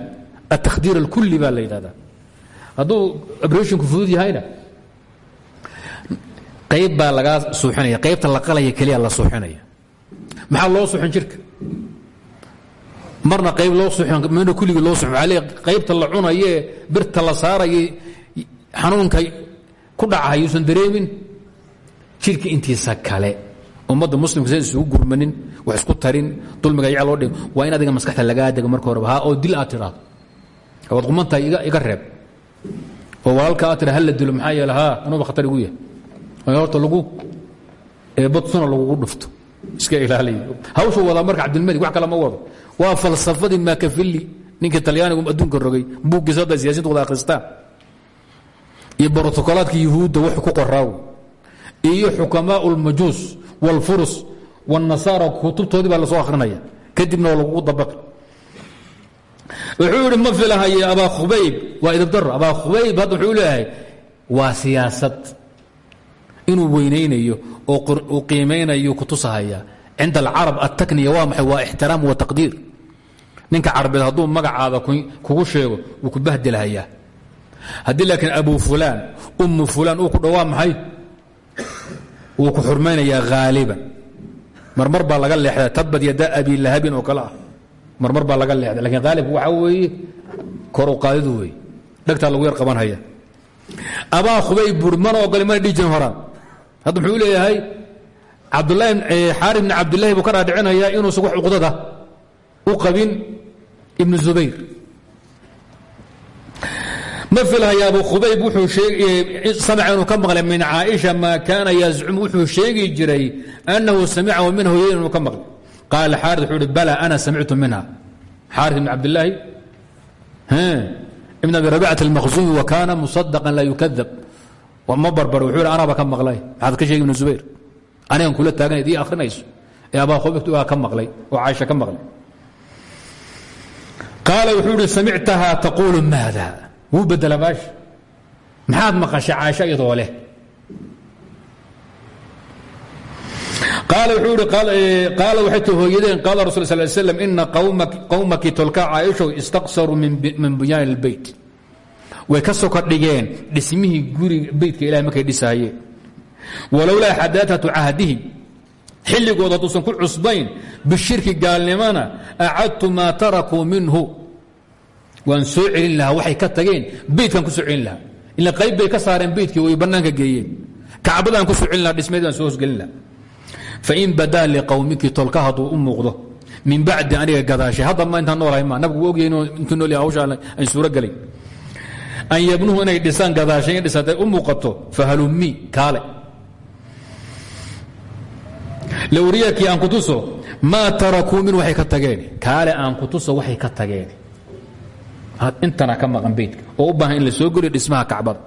atakhdiir alkulli baa la yidhahdaa hadduu abreshinku fudud yahayna qayb baa lagaa suuxinaya. Qaybta la qalaya keliya la suuxinaya. Maxaa loo suuxin jirka marna qayb loo mana kulligii loo leeyahay qaybta la cunayee birta la saarayay xanuunka ku dhacahay yuusan dareemin jirka intiisa kale. Ummadda muslimka sa isugu gurmanin wax isku tarin dulmiga yaca loo dhig waa in adiga maskaxda lagaa dego marka horeba ha oo dil aad tidhaahdo waad qumantahay iga reeb. Oo walaalka aad tira hala dilo maxaa yeele haa anuba khatar igu yahay. Horta lagu badsuna lagugu dhufto. Iska ilaaliy hawshu wadaa marka cabdilmalik wax kale ma wado waa falsafadii maakafili ninka talyaanigu adduunka rogay buuggiisa hadda siyasiintu wada akhristaan iyo brotokolaadka yuhuudda wuxuu ku qoraaw iyo xukamaa ulmajuus wاlfurus wالnasaara kutubtoodii baa lasoo akhrinaya kadibna waa lagugu dabaqi wuxuu yihi ma filahaye abaa khubayb waa idabdaro abaa khubayb hadda wuxuu leeyahay waa siyaasad inuu weynaynayo oo uu qiimaynayo kutusahaya cinda alcarab altakniya waa maxay waa ixtiraam wa taqdiir ninka carabeed hadduu magacaada kugu sheego wuu ku bahdilhayaa haddii laakiin abu fulaan ummu fulaan uu ku dho waa maxay? Wuu ku xurmaynayaa haaliban marmar baa laga leexdaa tabad yada abi lahabin oo kale ah. Marmar baa laga leexda lakiin haalibku waxaa weeye kor u qaadidu weeye. Dhegtaa lagu yar qabanhaya abaa khubayb buuri mana ogoli mana dhihi jirin horaan hadda muxuu leeyahay cabdulahi xaari bni cabdillahi buu ka dhaadhicinayaa inuusan wax cuqdada u qabin ibnu zubayr. Ma filhaya abu khubayb samica inuu ka maqlay min caaisha maa kaana yazcumu wuxuu sheegi jiray annahu samicahu min hooyadin inuu ka maqlay. Qaala xaari wuxuu ihi bala ana samictu minha. Xaari ibn cabdillaahi ibn abi rabicat almakhzumi wa kaana musadaqan laa yukadab ma barbar wuxuu hi anaaba ka maqlay. Ka sheegi ibnu zubayr anigan kula taagan idii akhrinayso. Ee abaa khubayb ka maqlay oo caaisha ka qaala wuxuu ihi samictaha taquulu maada wuu bedela baash maxaad maqashay caaisha iyadoo leh qaala wuxuu ihi qaala waxay ti hooyadeen qaala rasul sal ly slam ina qawmaki tolka caaishow istaqsaruu min bunyaan اlbeyt way ka soka dhigeen dhismihii guriga beytka ilahay markay dhisaayeen walowlaa xadaatatu cahdihim xilligooda hadduusan ku cusbayn bishirki gaalnimana acadtu maa tarakuu minhu waan soo celin lahaa waxay ka tageen beytkan ku soo celin lahaa. Ila qayb bay ka saareen beytkii way bannaanka geeyeen. Kacbadaan ku soo celin laha dhismeed baan soo hosgelin laha fain badaa liqowmiki tolka hadduu u muuqdo min bacdi aniga gadaashay hadda ma intaan noolahay ma nabigu u ogyahay intuu nool yahay hawsha ay suuro gelay an yabnuhu inay dhisaan gadaashay dhisatay u muuqato fahalumii kaale. Lawriyakii aan kutuso maa tarakuu min waxay ka tageen. Kaale aan ka tageen intana ka maqan beytka oo u baahan in la soo geliyo dhismaha kacbada.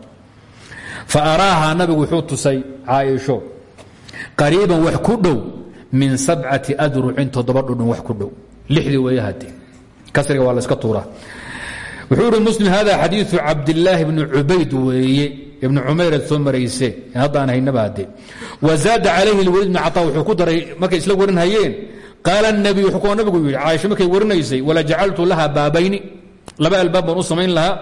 Fa araahaa nabigu wuxuu tusay caaisho qariiban wax ku dhow min sabcati adrucin toddoba wax ku dhow. Lixdii weeye haddee kasriga waa la iska tuuraa. Wuxuu muslim hada xadiiu cabdilaahi bni cubayd weeye. Ibnu cumayr ad soo marayse hadda aan haynaba haddee wa zaada calayhi wuxuu ku daray markay isla warinhayeen. Qaala nabiy wuxuu nabigu yidhi caaisha markay warinaysay wala jacaltu laha baabayni laba albaab baan u samayn lahaa.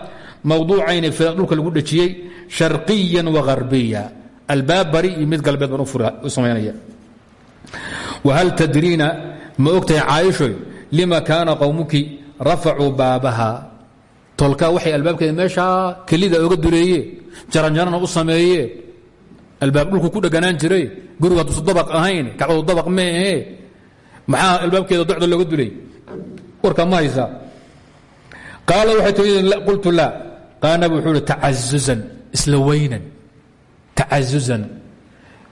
Mawduucayni dhulka lagu dhejiyey sharqiyan wa harbiya albaab bari mid galbeed baan u samaynaya. Wahal tadriina ma ogtahay caaishoy lima kaana qowmuki rafacuu baabaha? Tolkaa waxay albaabkeeda meeshaa kelida oga duleeyeen jaranjarana u sameeyeen albaab dhulku ku dheganaan jiray gurigu dabaq ahayn kacbadu dabaq ma ahe maxaa albaabkeeda docda looga dulay? Warkaa ma qaala waxay tii qultu laa qaala nabi wuxuu uhi tacazuzan isla weynan. Tacazuzan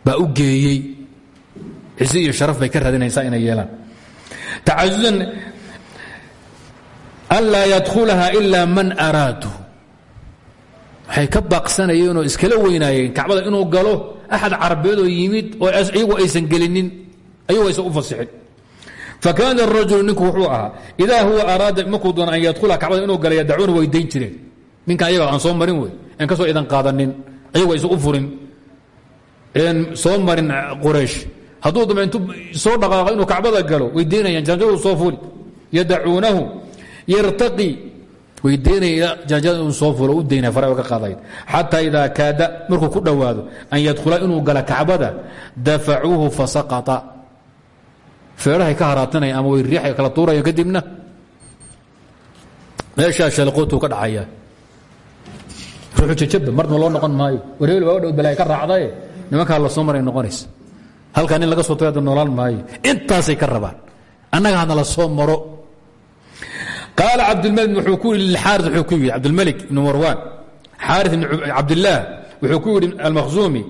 baa sharaf bay ka raadinaysaa inay yeelaan. Tacazuzan anlaa yadkhulaha ilaa man araadu. Waxay ka baaqsanayeenoo iskala weynaayeen. Kacbada inuu galo axad carabeedoo yimid oo iyagu aysan gelinin ayagu aysan u fasixin fakaana arajulu ninku wuxuu ahaa idaa huwa araada markuu doona an yadkhula kacbada inuu gala yadacuuna way dayn jireen ninkan ayaga aan soo marin wey aan ka soo idan qaadanin ayagu aysan u furin een soo marin quraysh hadduu dama intuu soo dhaqaaqo inuu kacbada galo way daynayaan janjadu soo fuli yadacuunahu yartaqi way daynaya janjada inuu soo fulo u daynaya fara ka qaadayn xataa idaa kaada markuu ku dhowaado an yadkhula inuu gala kacbada dafacuuhu fasaqata feerahay ka haraatinaya ama way riixay kala tuuraya kadibna meeshaa shalqootuu ka dhacaya. Ruuxu jajaba marna loo noqon maayo. Warheel waa dhow balaay ka raacdaye nimankaa la soo maray noqonaysa halkaa nin laga soo tagay noolaan maayo. Intaasay ka rabaan. Annaga hadna la soo maro. Qaala cabdilmalik wuxuu ku yidhi lilxaaris wuxuu ku yidhi cabdilmalik ibnu marwaan. Xaaris ibn cabdillaah wuxuu ku yidhi almakhzuumi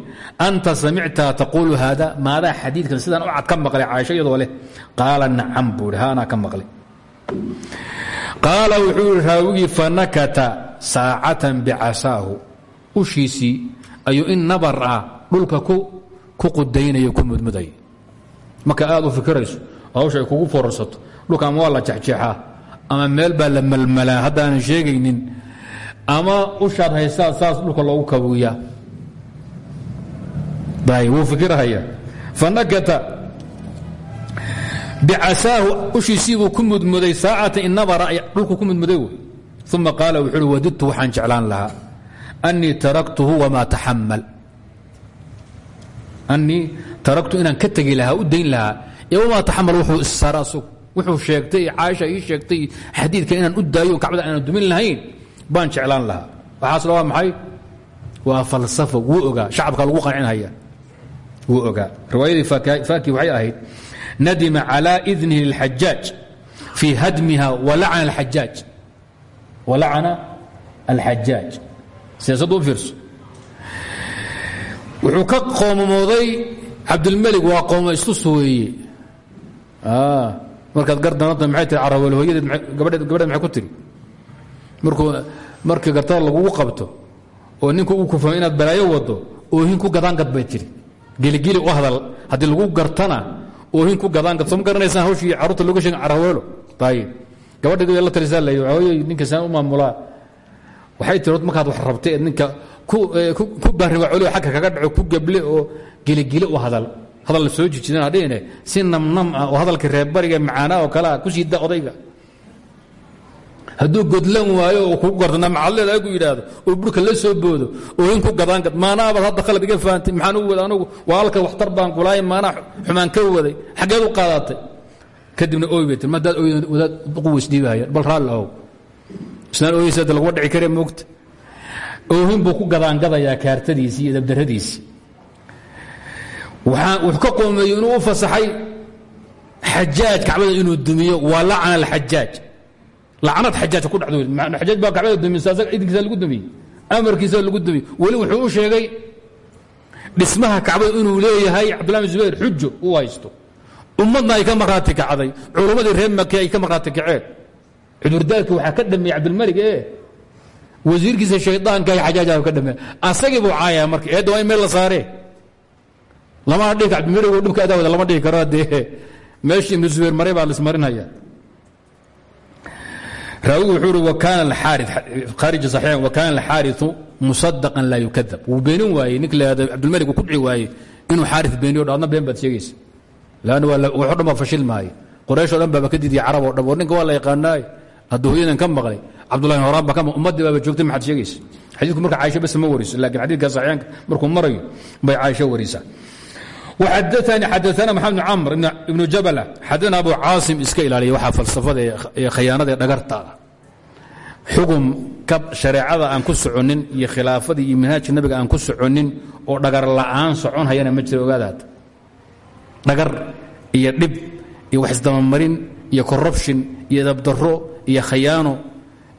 anta samicta taquulu haada? Maadaa xadiidkan sidaan u cad ka maqlay caaisho iyadoo leh qaala nacam buu ihi haanaa ka wuxuu yidhi fanakata saacatan bicasaahu ushiisii ayuu in nabar ah dhulka ku qudaynayo ku mudmuday. Marka aad u fikirayso hawsha ay kugu forarsato dhulka ama waa la jexjeexaa ama meel baa la malmalaa haddaanan sheegaynin ama ushaad haysaa saas dhulka loogu kabuyaa wuu fikirhaya fanakata bicasaahu ushiisiibuu ku mudmuday saacata inabara dhulku ku mudmuday uma qaala wuxuu uhi wadidtu waxaan jeclaan lahaa. Annii taraktuhu wamaa taxamal annii taraktu inaan ka tegi lahaa u dayn lahaa. Ee wamaa taxamal wuxuu issaara asug wuxuu sheegtay caaisha ii sheegtay xadiidka inaan u daayo kacbada aanan dumin lahayn baan jeclaan lahaa. Waxaasna waa maxay? Waa falsafo wuu ogaa. Shacabka lagu qancinhaya wuu ogaa. Riwaayadii faki waxay ahayd nadima calىa idnihi lilxajaaj fii hadmiha walacana alxajaaj siyaasaddu u fiirso. Wuxuu ka qoomamooday cabdilmelig waa qoomaystus weeye ah, markaad gardanada maxay tiri carabal hooyadeed gabadheed maxay ku tiri? Markuu markii gartada lagugu qabto oo ninku uu ku fahmay inaad balaayo wado oohin ku gadaangad bay tiri. Geligeli u hadal haddii lagu gartana oohin ku gadaangad soo ma garanaysaan hawshii carruurta looga sheegin caraweelo ayib gabadheed la talisaa la hooyay ninka saan u maamulaa. Waxay tiri markaad wax rabtay ninka ku coliyo xagga kaga dhaco ku gable oo geligeli u hadal. Hadal soo jijidana dhihine si namnam ah oo hadalka reerbariga macaanaa oo kalea ku sii da odayga hadduu godlan waayo oo kugu garto namacadleed agu yidhaahdo oo burka la soo boodo oo in ku gadaangad maanaabaad hadda khalad iga fahamtay maxaan u wada anugu waa halka waxtar baan maanaa xumaan ka waday xaggeed u qaadatay kadibna ooy bay tir ma haddaad ooy wadaad quwaysdhiibahayaan bal raalli ahow islaan ooyeysa hadda laguma dhici kare moogta oohin buu ku gadaangadayaa kaartadiisii iyo dabdaradiisii waxaa wuxuu ka qoomeeyey inuu fasaxay xajaaj kacbada inuu dumiyo waa lacana alxajaaj lacnad xajaaj ku dhacdo xajaaj baa kacbada dumisa asaga idinkiisa lagu dumiyey amarkiisa lagu dumiyey weli wuxuu u sheegay dhismaha kacbada inuu leeyahay cabdullah bin zubayr xujo uu haysto. Ummadna ay ka markhaati kacday. Culummadii reer maki ay ka markhaati kaceen. Cudurdaarka waxaa ka dhameeyey cabdilmalik ee wasiirkiisa shaydaanka ay xajaajaha ka dhameey asagii buu caayaya marka eedda waa in meel la saaree lama dhihi cabdilmalik oo dhibka adaawada lama dhihi karo dee meeshii ibnu zubayr maray baa laismarinaya raawigu wuxuu uhi wakaana alxaari khaariji saxiixan wakaana alxaariu musadaqan laa yukadab wuu beenin waayey ninka lahahdo cabdilmalik uu ku dhici waayey inuu xaari beeniyo dho adna been baad sheegaysa. Lanna waa waxo fashil maayo. Qoraysh o dhan ka diidiya carab o dhan ninka waa la yaqaanaaye hadduu hooyadan ka maqlay cabdullahi horaan baa ummaddii baaba joogtay maxaad sheegaysa? Marka caaisha bas ma wariso laakiin xadiidka saxiixaanka markuu marayo bay caaisha warisaa وxadثnي xadثna mxamed بن cmr ibnu jabl xadana abu caasim iska ilaaliya waxaa falsafada ee khayaanada ee dhagarta ah xugum ka shareecada aan ku soconin iyo khilaafadii iyo manhaajka nabiga aan ku soconin oo dhagar la'aan socon hayana ma jira ogaadaad dhagar iyo dhib iyo wax isdabamarin iyo corruption iyo dabdaro iyo khayaano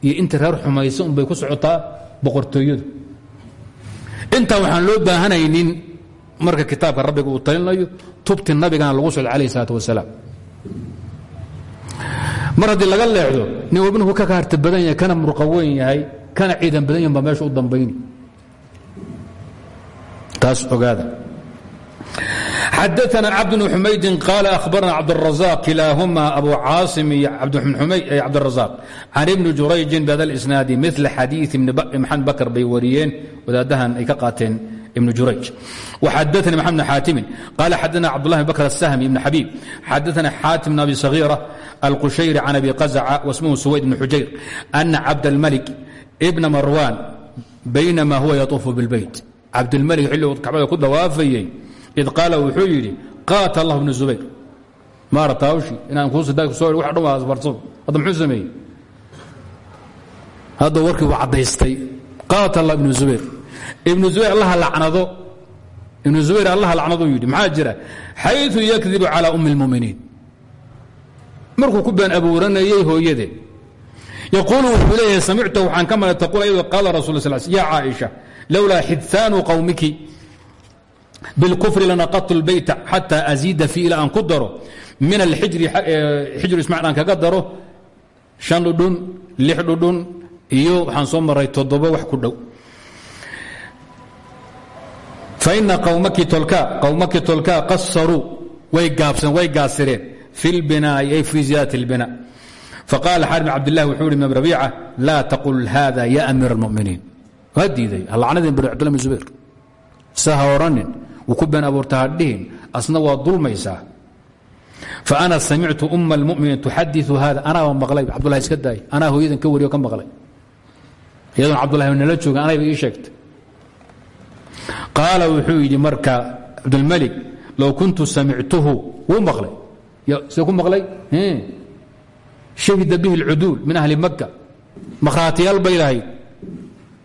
iyo inta reer xumaysa un bay ku socotaa boqortooyadu intaa waxaan loo baahanaynin marka kitaabka rabbiga uu talinayo tubti nabigana lagu socdo calayh salaat wasalaam mar haddii laga leexdo nin wabnuhu ka kaarta badan yahay kana murqa weyn yahay kana ciidan badan yahin baa meesha u dambayni taas ogaada xadaثna cabd بن xumaydin qaal ahbarna cabdالرaزاq kilaahuma abu caasim iyo cabdالرaزاq can ibni jurayjin bhada اlisnaadi mil xadiiث maxamed bakr bay wariyeen wadaadahan ay ka qaateen ibn jurayj وxadaثnي mxamed بn xaatimin qala xadana cabdالlah bn bakr الsahmi ibn xabيib xadaثna xaatim bn abi صaغيرة alqushayri can abi qaزca wasmhu suwayd bn xujayr أna cabdالmلك bna marwan baynama huwa yaطufu bاlbeyt cabdاlmلك xilligu kacbada ku dawaafayey id qaala wuxuu yidhi qaata allah bnu zubayr maarata hawshi inaan kuu sida soo wax dhan waa asbarsado hadda muxuu sameeyey hadda warkii waa caddaystay qaata allah ibnu zubayr ibnu zubayr allaha lacnado. Ibnu zubayr allaha lacnaduu yidhi maxaa jira? Xayu yakdibu calaa ummi اlmuminiin markuu ku been abuuranayey hooyade. Yaquulu wuxuu leeyahay samictu waxaan ka mala taquul ayadoo qaala rasul sl ya caaisha lowlaa xidhaanu qowmiki bilkufri lanaqadtu lbeyta xataa asiida fii ilaa aan ku daro min alxijri eh, xijru ismaaciil aan kaga daro shan dhudhun iyo waxaan soo maray toddoba wax ku dhow faina qawmaki tolkaa qasaruu way gaabseen way gaasireen fi اlbinaa'i ay fi ziyaadaة اlbina faqaala xaar bn cabd lah wuxuu hi ibn rabiica laa taqul hada ya amiir اlmuminiin waa diiday halacnadin bari cbdullah bn zubayr sa ha odhanin wuu ku been abuurta hadhihin asna waa dulmaysaa faana samictu umma اlmuminiin tuxadiثu hada anaaba maqlay cabdulahi iska daay anaa hooyadan ka wariyo ka maqlay iyadoon cabdulahi nala jooga anayba ii sheegtay qaala wuxuu yidhi marka cabdulmalik low kuntu samictuhu wuu maqlay. See ku maqlay? Shahida bihi اlcuduul min ahli maka makhraatiyaal bay lahayd.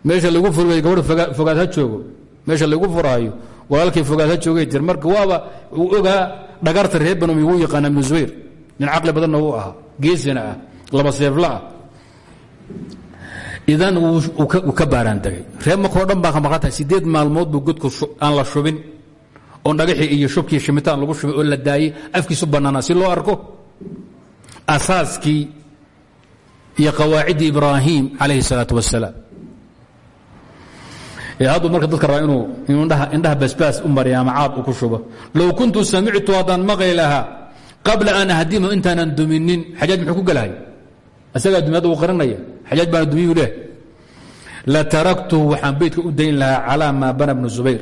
Meesha lagu furgay gabadh fogaad ha joogo. Meesha lagu furaayo walaalkay fogaad ha joogay jir. Marka waaba uu ogaa dhagarta reer banum igu yaqaana ibnu zubayr nin caqli badanna uu ahaa. Geesina ah. Laba seefla ah idan uu ka baaraandegay reer dhan baa maqan tahay. Sideed maalmood buu godku aan la shubin. Oo dhagaxii iyo shubkii shimitaan lagu shubay oo la daayey afkiisu bannaanaa. Si loo arko asaaskii iyo qawaaciddii ibraahim calayhi isalaatu wasalaam hadduu marka dadka raa inuu indhaha basbaas u mariya ama ku shubo. Low kuntu samictu haddaan maqli qabla an ahdima intaanan duminin. Xajaaj muxuu ku gelahay isagaa dumi hadda uu qarinaya xajaaj baana dumiyu leh. Lataraktuhu waxaan beytka u dayn lahaa calaa maa bana bnu zubayr.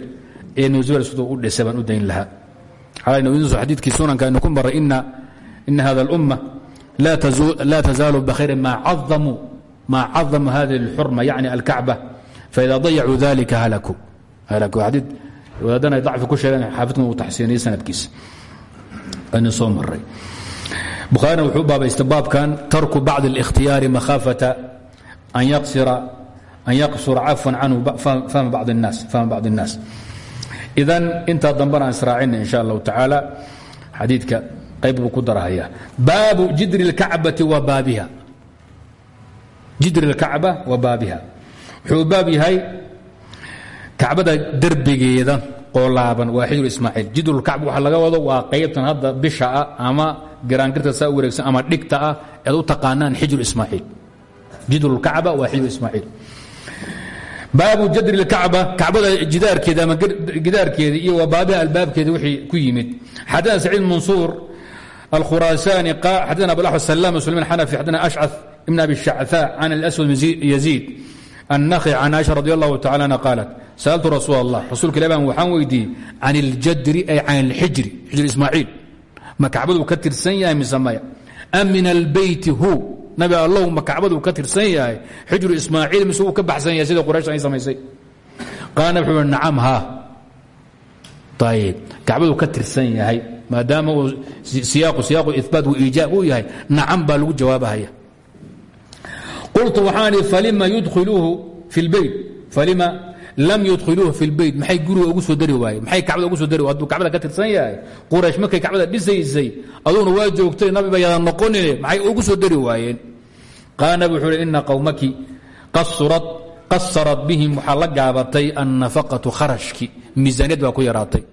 Ee zubayr siduu u dhisay baan u dayn lahaa. Xadiidkii sunanka aynu ku maray ina hada اlumma laa tazaalu bkhayri maa cadamu hadihi اlxurma yacni alkacba faida dayacuu dalika halakuu adii wadaadana ay dacfi ku sheegeen xaafidkan uu taxsiiniyey sanadkiisa aynu soo maray bukhaarina wuxuu baabaysta baabkan tarku bacd اlاkhtiyaari makhaafata an yaqsura cafwan canhu fahma bacd الnaas idan intaa dambana aan israacina in sha allahu tacaala xadiidka qayb buu ku darahaya baabu jidri اlkacbati wa baabiha jidri اlkacba wa baabiha wuxuu baab yahay kacbada derbigeeda oo waa xijru ismaaciil. Jidulkacb waxa laga wado waa qaybtan hadda bisha ah ama giraangirta saa wareegsan ama dhigta ah ead u taqaanaan xijru ismaaciil. Jidulkacba waa xijru ismaaciil. Baabu jadri acba kacbada jidaarkeeda ama gidaarkeeda iyo wa albaabkeeda wixii ku yimid. Xadana saciid mansuur alkhuraasani xadana abulaxwa salaam sulman xanafi xadana ashcaf ibn abi shacaa can alaswad yaziid. النخي عن عائشة رضي الله تعالى عنها قالت سألت رسول الله رسولك الأبان وحان ويدي عن الجدر أي عن الحجر حجر إسماعيل ما كعبده كتر سنيا من سمايا أم من البيت هو nabi allow ma kacbadu ka tirsan yahay xijru ismaaciil mise uu ka baxsan yahay sida quraysh ay samaysay qaala nabi wuxuu nacam haa ayib kacbadu ka tirsan yahay maadaama uu siyaaqu siyaaqu ibaat wa iijaab uu yahay nacam baa lagu jawaabahaya qultu waxaan ihi falima yudkhiluuhu fi lbeyt falima lam yudkhiluuhu fi lbeyt maxay guriga ugu soo dari waaye maxay kacbada ugu soo dari hadduu kacbada ka tirsan yahay quraysh markay kacbada dhisaysay aduguna waa joogtay nabiba yaadan noqonine maxay ugu soo dari waayeen qaala nabi wuxuu hi ina qowmaki qasurat qasarat bihim waxaa la gaabatay annafaqatu kharashki miisaaniyad baa ku yaraatay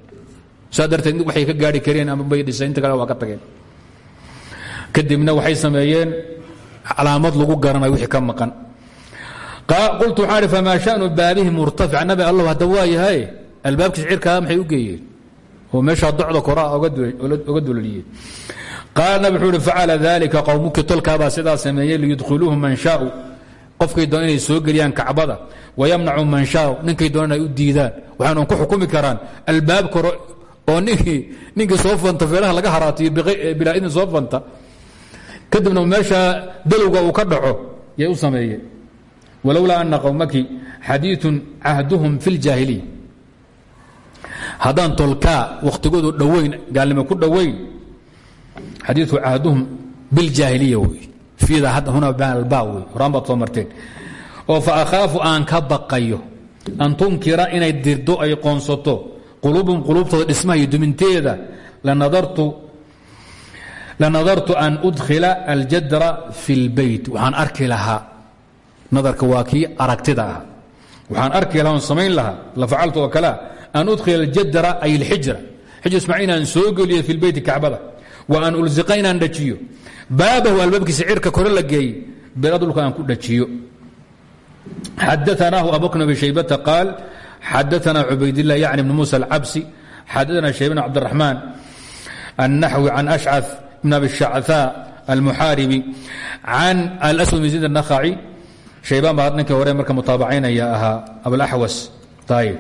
saa darteed waxay ka gaari kareen ama bay dhiseen inta kale waa ka tageen kadibna waxay sameeyeen calaamad lagu garanayo wixii ka maqan. Qultu waxaan ihi famaa shanu baabihi murtafica. Nabi allah hadda waa yahay albaabkiis cirkaa maxay u geeyeen? Oo meeshaa docda koraa oga duloliyey qaala nabi wuxuu ihi facala dalika qowmuki tolkaabaa sidaa sameeyey liyudkhiluuhu man shaau. Qofkay doon inay soo geliyaan kacbada wayamnacu man shaau. Ninkay doon inay u diidaan waxaanu ku xukumi karaan albaab koro oo ninkii ninkii soo fanta feelaha laga haraatiyo bilaa idin soo fanta kadibna meeshaa dalowga uu ka dhaco yay u sameeyeen walowlaa ana qowmaki xadiiثun cahduhum fi اljaahiliya haddaan tolkaa wakhtigoodu dhowayn gaalnimo ku dhowayn xadiiu cahduhum biljaahiliya wey fiida huna baalba wey horaan baad soo fa akhaafu aan ka an tunkira inay dirdo ay qoonsato. Quluubum quluubtooda dhismaha iyo duminteeda lanadartu an udkhila aljadra fi اlbeyt waxaan arki lahaa nadarka waa kii aragtida ah waxaan arki lahaa on samayn lahaa la facaltu oo kalea an udkhila aljadra ay اlxijra xijr ismaaciil inaan soo geliyo fi lbeyti kacbada wa an ulziqa inaan dhajiyo baabahu albaabkiisa cirka kore la geeyey beradulka aan ku dhajiyo xadaanaahu abubakr abi shaybata qaal xadaana cubaydاlah yacni bn musa alcabsi xadaana shayb bn cabdiraxmaan الnaxwi can ashca bn abi shacثaa almuxaaribi can alswad bn zayd الnakhaci shaybaan baa ninkii hore marka mutaabacaynaya ahaa abulaxwas ayb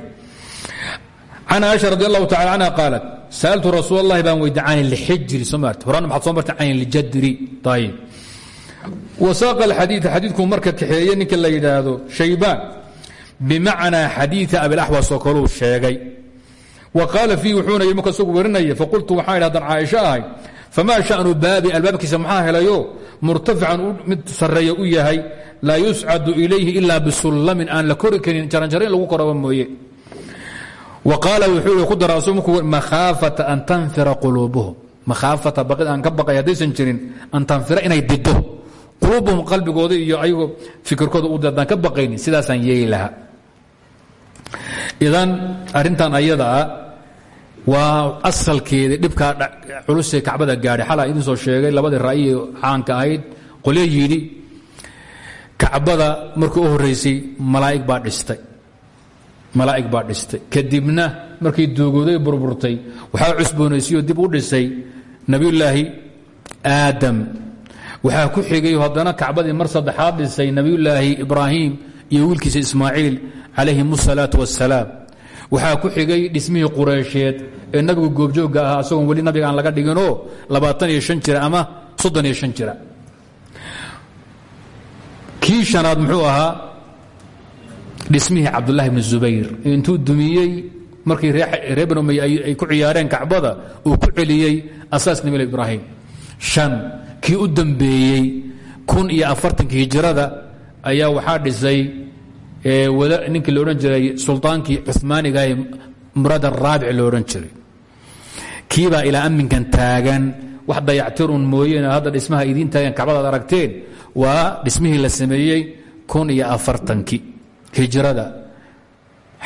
can aisha radi allahu tacala canha qaalat sa'altu rasuul اllahi baan weydiy can اlxijri soo maarta horaan maxaad soo martay can اljadri ayb wasaaqa alxadiid xadiidku marka kaxeeye ninka la yidhaahdo shaybaan bimacnaa xadiia abilaxwas oo kaluu sheegay wa qaala fiihi wuxuuna yii marka isagu warinaya faqultu waxaan idhi haddaan caaisho ahay famaa shanu baabi albaabkiisa maxaa helayo murtafican mid sarreeya u yahay laa yuscadu ilayhi ilaa bisullamin aan la kori karin jaranjaro in lagu koraba mooye wa qaala wuxuu ku daraaso markuu makhaafata an tanfira quluubuhum makhaafata baqid aan ka baqay haddaysan jirin an tanfira inay dido quluubuhum qalbigooda iyo ayagoo fikirkooda u dadaan ka baqaynin sidaasaan yeeli lahaa idan arrintan ayadaa waa asalkeeda dhibkaa culusee kacbada gaadhay xalaa idin soo sheegay labadii ra'yi caanka ahayd qolyo kacbada markii u horraysay baa dhistay. Malaa'ig baa dhistay. Kadibna markay duugooday burburtay waxaa cusboonaysiyo dib u dhisay nebiyullaahi aadam. Waxaa ku xigay haddana kacbadii mar saddexaad dhisay nebiyullaahi ibraahim iyo wiilkiisa ismaaciil calayhim asalaatu wassalaam. Waxaa ku xigay dhismihii qureysheed ee nabigu goobjoogga ahaa asagoon weli nabiga aan laga dhiginoo labaatan iyo shan jira ama soddon iyo shan jira. Kii shanaad muxuu ahaa? Dhismihii cabdullahi bni zubayr. Intuu dumiyey markii reer bani umey ay ku ciyaareen kacbada uu ku celiyey asaas nabi ibraahim. Shan kii u dambeeyey kun iyo afartankii hijrada ayaa waxaa dhisay ninkii la odhan jiray sulطaankii cumaaniga ee murad araabic lo odhan jiray. Kiibaa ilaa amminkan taagan wax dayactirun mooyeen hadda dhismaha idiin taagan kacbadaad aragteen waa dhismihii la sameeyey kun iyo afartankii hijrada.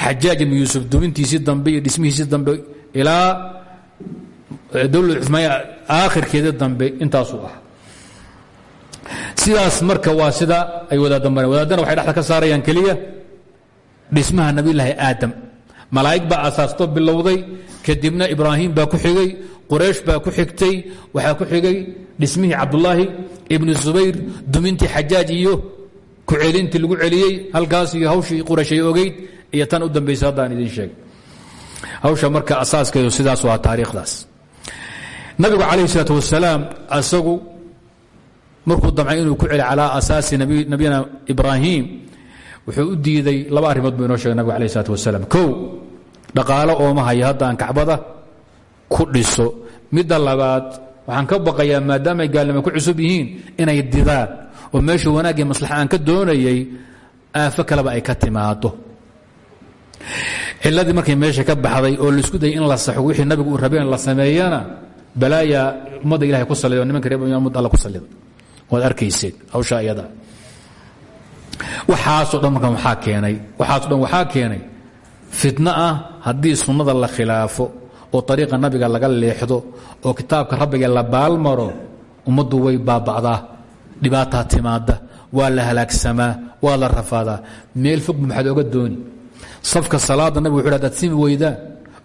Xajaaj ibnu yuusuf dumintiisii dambe iyo dhismihiisii dambe ilaa dowlad cumaaniya aakhirkeedii dambe intaasuu ah sidaas marka waa sida ay wadaadambareen wadaadana waxay dhexda ka saarayaan keliya dhismaha nabiyulaahi aadam malaa'ig baa asaasto bilowday kadibna ibraahim baa ku xigay quraysh baa ku xigtay waxaa ku xigay dhismihii cabdulaahi ibnu zubayr dumintii xajaaj iyo ku-celintii lagu celiyey halkaas iyo hawshii quraysh ay ogeyd iyo tan u dambaysa haddaan idiin sheegay. Hawsha marka asaaskeedu sidaas waa taariikhdaas. Nabigu calayh isalaat wasalaam asagu markuu damcay inuu ku celi calaa asaasi nabiyina ibraahim wuxuu u diiday laba arrimood buu inoo sheegay nabigu alayh isalaat wasalaam kow dhaqaalo ooma hayo hadda aan kacbada ku dhiso. Midda labaad waxaan ka baqayaa maadaamay gaalnimo ku cusub yihiin inay didaan oo meesha wanaagii maslaxa aan ka doonayay aafo kaleba ay ka timaado ciladii markay meesha ka baxday oo la isku dayay in la saxo wixii nabigu uu rabeen la sameeyana balaaya ummadda ilahay ku salido nimanka reer umad alla ku salido waad arkayseen hawshaa iyada waxaasoo dhan marka waxaa keenay waxaaso dhan waxaa keenay fitno ah haddii sunnada la khilaafo oo ariiqa nabiga laga leexdo oo kitaabka rabbiga la baalmaro ummaddu way baaba'daa dhibaataa timaada waa la halaagsamaa waa la rafaadaa. Meel fogba maxaad oga dooni. Safka salaada nabig wuxu hadaad simi weydaan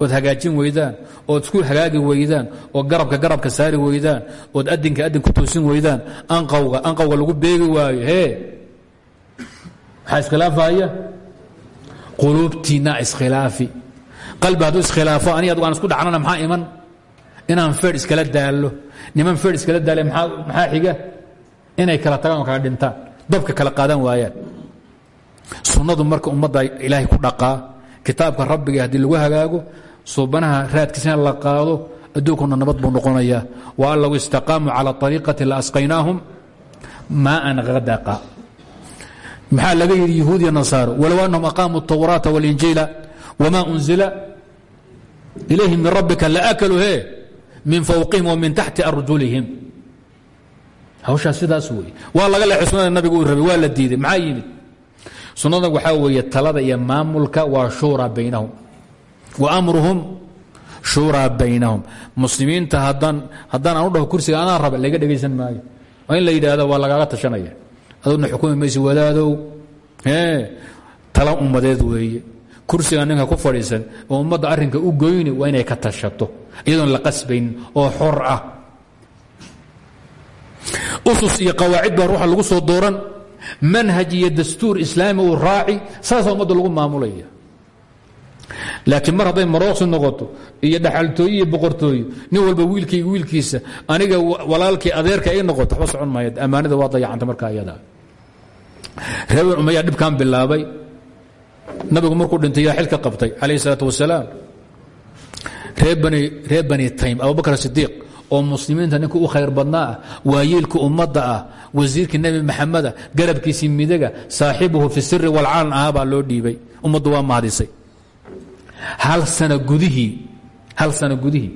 ood hagaajin weydaan ood isku hagaagi weydaan oo garabka garabka saari weydaan ood adinka adin ku toosin weydaan anqawga anqawga lagu beegi waayo hee? Maxaa iskhilaafaya quluubtiinna iskhilaafi qalbi hadduu ani adgu aan isku dhacnana maxaa iman? Inaan feer iskala daallo. Niman feer iskala daale maxaa xiga? Inay kala tagaan kala dhintaan. Dabka kala qaadan waayaan. Sunnadu marka ummadda ilaahay ku dhaqaa kitaabka rabbiga haddii lagu hagaago suubanaha raadkiisana la qaado adduunkuna nabad buu noqonayaa. Wa an low istaqaamuu cala ariiqati la asqaynaahum maaan hadaqa maxaa laga yidhi yahuud iyo nasaaro walow anahum aqaamuu اtawraata wاlinjiila wma unzila ilayhim min rabbika laakaluu he min fawqihim wamin taxti arjulihim. Hawshaas sidaas weeye. Waa laga leexay sunada uu rabay waa la diiday. Maxaa yimid? Sunnada waxaa weeye talada iyo maamulka waa shuuraa baynahum. Wa amruhum shuuraa baynahum. Muslimiinta haddaan haddaan aanu dhaho kursiga anaa raba laga dhegaysan maayo. In la yidhaahdo waa lagaaga tashanaya adugna xukumi maysi wadaadow tala ummadeed weeye. Kursiga ninka ku fadhiisan oo ummadda arrinka u goyni waa inay ka tashato iyadoon la qasbayn oo xor ah. Usus iyo qawaacid baa ruuxa lagu soo dooran. Manhaj iyo dastuur islaami uu raaci saasaa ummadda lagu maamulaya laakiin mar hadday marooqsi noqoto iyo dhaxaltooye iyo boqortooyo nin walba wiilkayga wiilkiisa aniga walaalkii adeerka ay noqoto waxba socon maayo ammaanida waa dayacanta markaa iyada reer umaya dhibkan bilaabay. Nabigu markuu dhintay yaa xilka qabtay calayh isalaat wasalaam reer bani taym abubakr sidiiq oo muslimiinta ninka u khayr badnaa ah waayeelka ummadda ah wasiirkii nebi maxameda garabkiisii midaga saaxibuhu fi siri walcaalan ahaa baa loo dhiibay. Ummaddu waa mahadisay hal sana gudihii hal sana gudihii.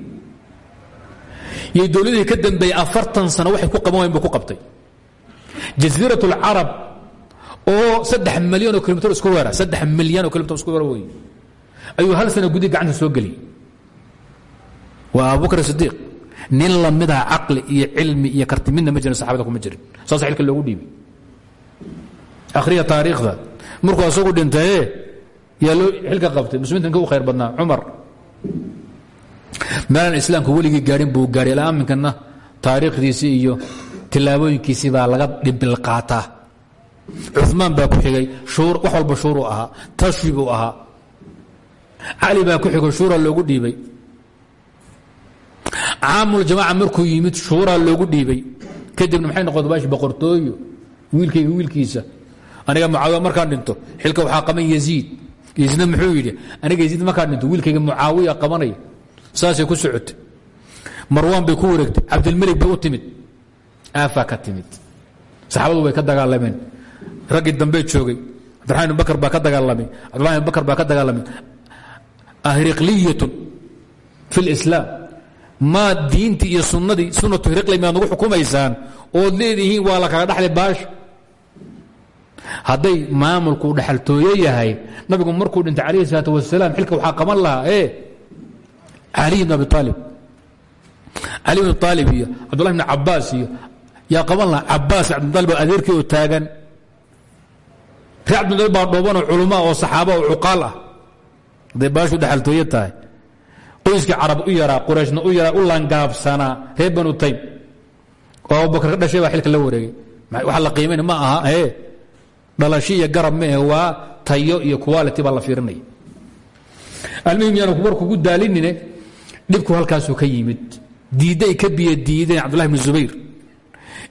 Iyo dowladihii ka dambeeyey afartan sano waxay ku qaban ku qabtay. Jasiirat اlcarab oo saddex milyan oo kilomitr isku weera saddex milyan oo kilomitr isku weera wey ayuu hal sana gudihi gacanta soo geliyey. Waa abubakr sidiiq nin lamidaa caqli iyo cilmi iyo karti midna ma jirin saxabada kuma jirin. Saasa dhiibay. Akhriya taariikhda. Markuu asagu dhintaye yaa loo xilka qabtay. Muslimiinta ninka u khayr badnaa cumar. Meelaan islaamku weligii gaadhin buu gaadhay ilaa aminkana taariikhdiisii iyo tillaabooyinkiisii baa laga dhibil qaataa. Cumaan baa ku xigay wax walba shuuruu ahaa tashwi buu ahaa. Cali baa ku xigay shuura loogu dhiibay. Caamul-jamaaca markuu yimid shuuraa loogu dhiibay. Kadibna maxay noqota baashi boqortooyo. Wiilkayga wiilkiisa. Aniga mucaawiya markaan dhinto xilka waxaa qaban yaziid yaziidna muxuu yidhi aniga yaziid markaan dhinto wiilkayga mucaawiya qabanaya. Saasay ku socotay. Marwaan bay ku wareegtay. Cabdilmelik bay u timid. Aafaa ka timid. Saxaabadu way ka dagaalameen. Raggii dambe joogay. Cabdiraxmaan ibn bakr baa ka dagaalamay. Cabdulahi ibn bakr baa ka dagaalamay. Ahriqliyatun fi اlislaam maa diintii iyo sunnadii sunnatu hiriqli miyaad nagu xukumaysaan? Ood leedihiin waa la kaga dhaxlay baasha hadday maamulku dhaxaltooye yahay nabigu markuu dhintay calayhi salaatu wasalaam xilka waxaa qaban lahaa e caliy bn abi aalib cali bn aalib iyo cabdullahi bn cabaas iyo yaa qaban lahaa cabaas cabdimaalib oo adeerkii oo taagan. Ree cabdimaalib baa dhoobanoo culamaa oo saxaaba oo cuqaal ah. Hadday tahay. Qoyskii carab u yaraa qurayshna u yaraa u langaabsanaa reer banu taym. Oo abubakar ka dhashay baa xilka la wareegay. Waxa la qiimayn ma aha e dhalasho iyo garab ma ahe waa tayo iyo quality baa la fiirinaya almuhim yaanu war kugu daalinine dhibku halkaasuu ka yimid. Diidday ka biyo diideen cabdullahi bn zubayr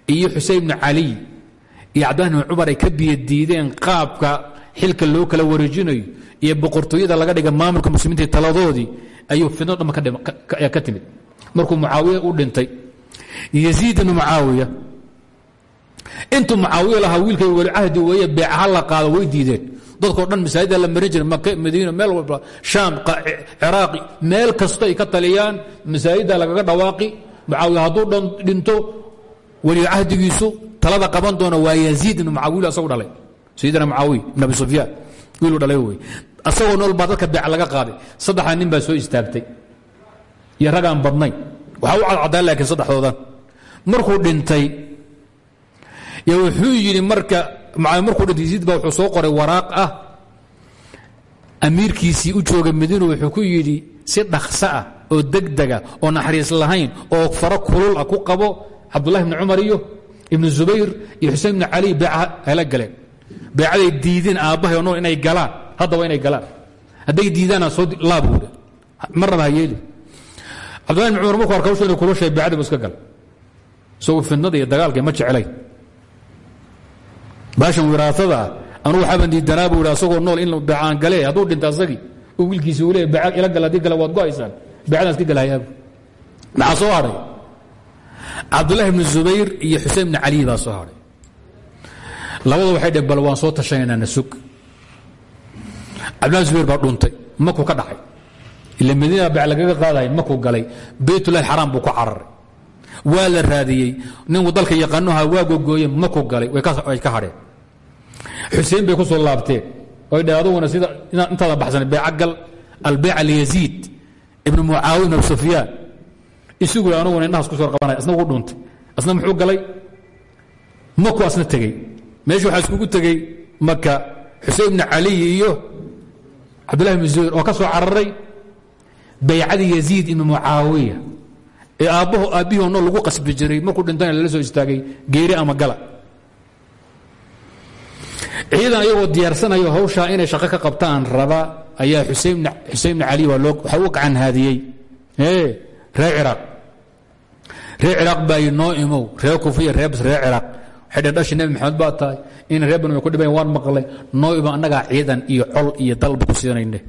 iyo xusein ibnu caliy iyo cabdillahi bn cumar ay ka qaabka xilka loo kala wareejinayo iyo boqortooyada laga dhiga maamulka muslimiinta taladoodii ayuu fidno dhamma ka timid. Markuu mucaawiya u dhintay yaziid ibnu mucaawiya intuu mucaawiya lahaa wiilkay weli cahdi weeye beecaha la qaado way diideen. Dadkao dhan masaajida la marin jira make madiina meel walba. Shaam ciraaqi meel kasto ay ka taliyaan masaajidda lagaga dhawaaqi. Mucaawiya hadduu dhinto weli cahdigiisu talada qaban doona waa yaziid ibnu mucaawiya asagu dhalay. Sayidina mucaawiya ibn abi sufyaan dhalay wey. Asagoo nool baa laga qaaday. Saddexdaa nin baa soo istaagtay. Iyo ragaan badnayn. Waxaa u laakiin saddexdoodan. Markuu dhintay wuxuu yidhi marka markuu dhintay yaziid baa wuxuu soo qoray waraaq ah. Amiirkiisii u jooga madiina wuxuu ku yidhi si dhakso ah oo degdega oo naxariis lahayn oo faro kulul ah ku qabo cabdullahi bni cumar iyo ibnu zubayr iyo xusein ibni cali beeca hala galeen. Beecaday diideen aabbahay nool inay galaan. Haddaba inay galaan. Hadday diidaana soo laabuuda marnaba ha yeeli cabdullahi bn cumar markuu arka hawsha inay kulushay beecadii bu iska gal. Isagoo fidnada iyo dagaalka ma jeclay baashan wiraatada anugu xaban diidanaa buu yidhi asagoo nool in beecaan gale hadduu dhinta asagii oo wiilkiisi uu leeya beeca ila gal haddii kale waad go'aysaan. Beecadaan iska galahayaabu maxaa soo hadhay cabdullahi ibnu zubayr iyo xusein ibni cali baa soo hadhay labadu waxay dheen bal waan soo tashanaynaa na sug cabdullahi zubayr baa dhuntay makuu ka dhacay. Ila madiina beec lagaga qaadahay makuu galay. Baytullahi xaraam buu ku cararay waa la raadiyey. Ninku dalka yaqaanoha waa gogooye makuu galay. Way ka hadheen xuseen bay ku soo laabteen. Oy dheen aduguna sida intaada baxsan beeca gal albeyca liyaziid ibnu mucaawiya ibn abi sufyaan. Isugu anuguna indhahaas ku soo qabanaya asna wuu dhuntay asna muxuu galay? Maku asna tegey. Meeshu waxaa iskugu tegey maka xusein ibni caliy iyo cabdullahi ibn zubayr oo ka soo cararay baycadii yaziid ibnu mucaawiya ee aabbaho aabbihii nool lagu qasbi jiray markuu dhintana lala soo istaagay geeri ama gala. Ciidan ayagoo diyaarsanayo hawshaa inay shaqo ka qabtaan raba ayaa xusein ibni cali waxa u gacan haadiyey. Reer ciraaq. Reer ciraaq baa noo imow reer kufiya reer ciraaq. Waxay dheen dhashi nebi maxamed baa tahay in reer banu ku dhibayn waan maqlay noo imo ciidan iyo col iyo dalba ku siinayne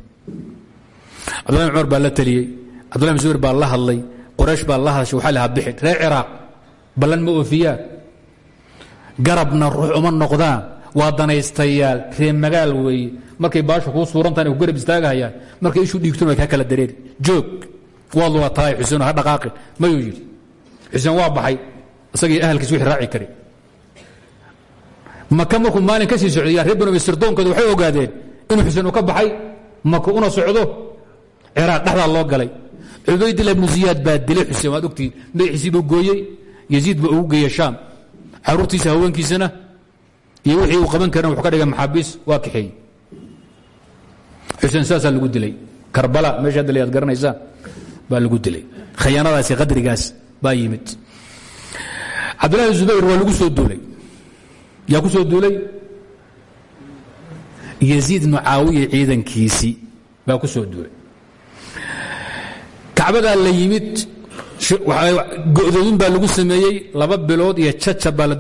cabdullahi cumar baa la teliyey cabdullahi zubayr baa la hadlay qoraysh baa la hadashay waxaa lahaa bixin. Reer ciraaq ballan ma oofiyaan? Garabna ruux uma noqdaan. Waa danaystayaal ree magaal weeye markay baasha kuu suurantahan ay ku garab istaagahayaan markay ishu dhiigtun way kaa kala dareeri joog waad waa tahay xuseen ha dhaqaaqin. Mayuu yidhi xuseen waa baxay isagii ahalkiis wixii raaci kari maka markuu maalin ka sii socday yaa reer banu sirdoonkeedu waxay ogaadeen inuu xuseen uu ka baxay? Maka una socdo? Ciraaq dhexdaa loo galay cubaydillah ibnu ziyaad baa dilay xuseen waad ogtihiin madaxiisii buu gooyey yaziid baa ugu geeyey shaam. Caruurtiisa haweenkiisana iyo wixii uu qaban karin wuxuu ka dhigay maxaabiis waa kaxeeyey. Xuseen saasaa lagu dilay. Karbala meesha hadda layaad garanaysaan baa lagu dilay. Khayaanadaasi qadrigaas baa yimid. Cabdullahi zubayr waa lagu soo duulay. Yaa ku soo duulay? Yaziid mucaawiya ciidankiisii baa ku soo duulay kacbadaa la yimid go'doomin baa lagu sameeyey laba bilood iyo jajab baa la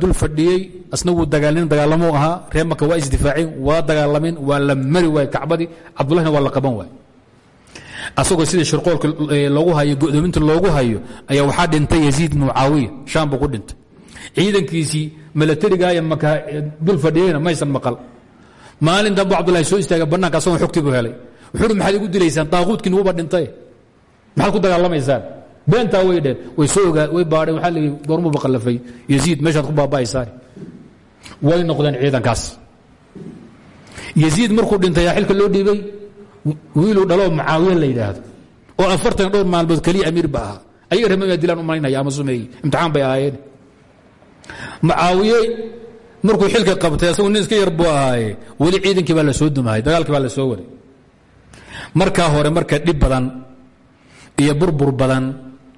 asna wuu dagaalnin dagaalamuu ahaa reer waa isdifaaceen waa dagaalamin waa la mari waay kacbadii cabdullahina waa la qaban waay asagoo sidii shirqoolka loogu hayo go'doominta loogu hayo ayaa waxaa dhintay yaziid mucaawiya shaam buu ku dhintay. Ciidankiisii milatariga ee maka dul fadhiyeyna maysan maqal. Maalin dambu cabdullahi soo istaaga bannaanka asagoo xogtii buu helay. Wuxuu uhi maxaad igu dilaysaan daaquudkiin wuuba dhintay maxaad ku dagaalamaysaan? Beentaa way dheen way soo ogaa way baadheen waxaa leeyihi goormuuba qallafay yaziid meeshaad ku baaba'aysaan. Way noqdeen ciidankaas. Yaziid markuu dhintay yaa xilka loo dhiibay wiiluu dhaloo mucaawiya la yidhaahdo. Oo afartan dhowr maalmood keliya amiir ba ahaa. Ayaga reer dilaan u malaynaya ama sumeeyey. Imtixaan bay ahaayeen. Mucaawiye markuu xilka qabtay asagu nin iska yar buu ahaaye weli ciidankii baa la soo dumahay dagaalkii baa la soo waday. Markaa hore marka dhib badan iyo burbur badan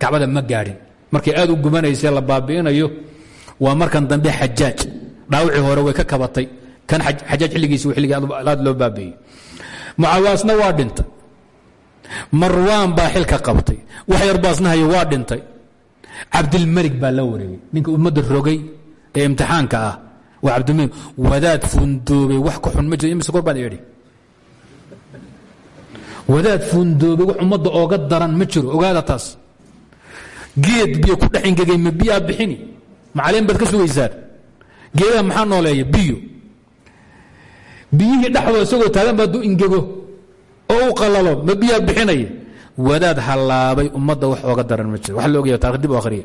kacbada ma gaadhin. Markay aad u gumanaysa la baabi'inayo waa markan dambe xajaaj dhaawicii hore way ka kabatay. Kan xajaaj xilligiisi xilligii aad loo baabi'iyey. Mucaawaasna waa dhintay. Marwaan baa xilka qabtay. Wax yar baasnahayo waa dhintay. Cabdilmelig baa la wareegay. Ninka ummadda rogay ee imtixaanka ah waa cabdimiin wadaad fundoobay wax ka xun ma jiro imise kor baad idhi wadaad fundoobay wax ummadda ooga daran ma jiro ogaada taas. Geed biyo ku dhex ingegay ma biyaa bixini? Macalin baad ka sugaysaan geedaha maxaa nooleeya? Biyo. Biyihii dhexdooda isagoo taagan baa du ingego oo u qalalo ma biyaa bixinaya. Wadaad hallaabay ummadda wax ooga daran ma jiro. Wax la ogaya taarikh dib u akhriya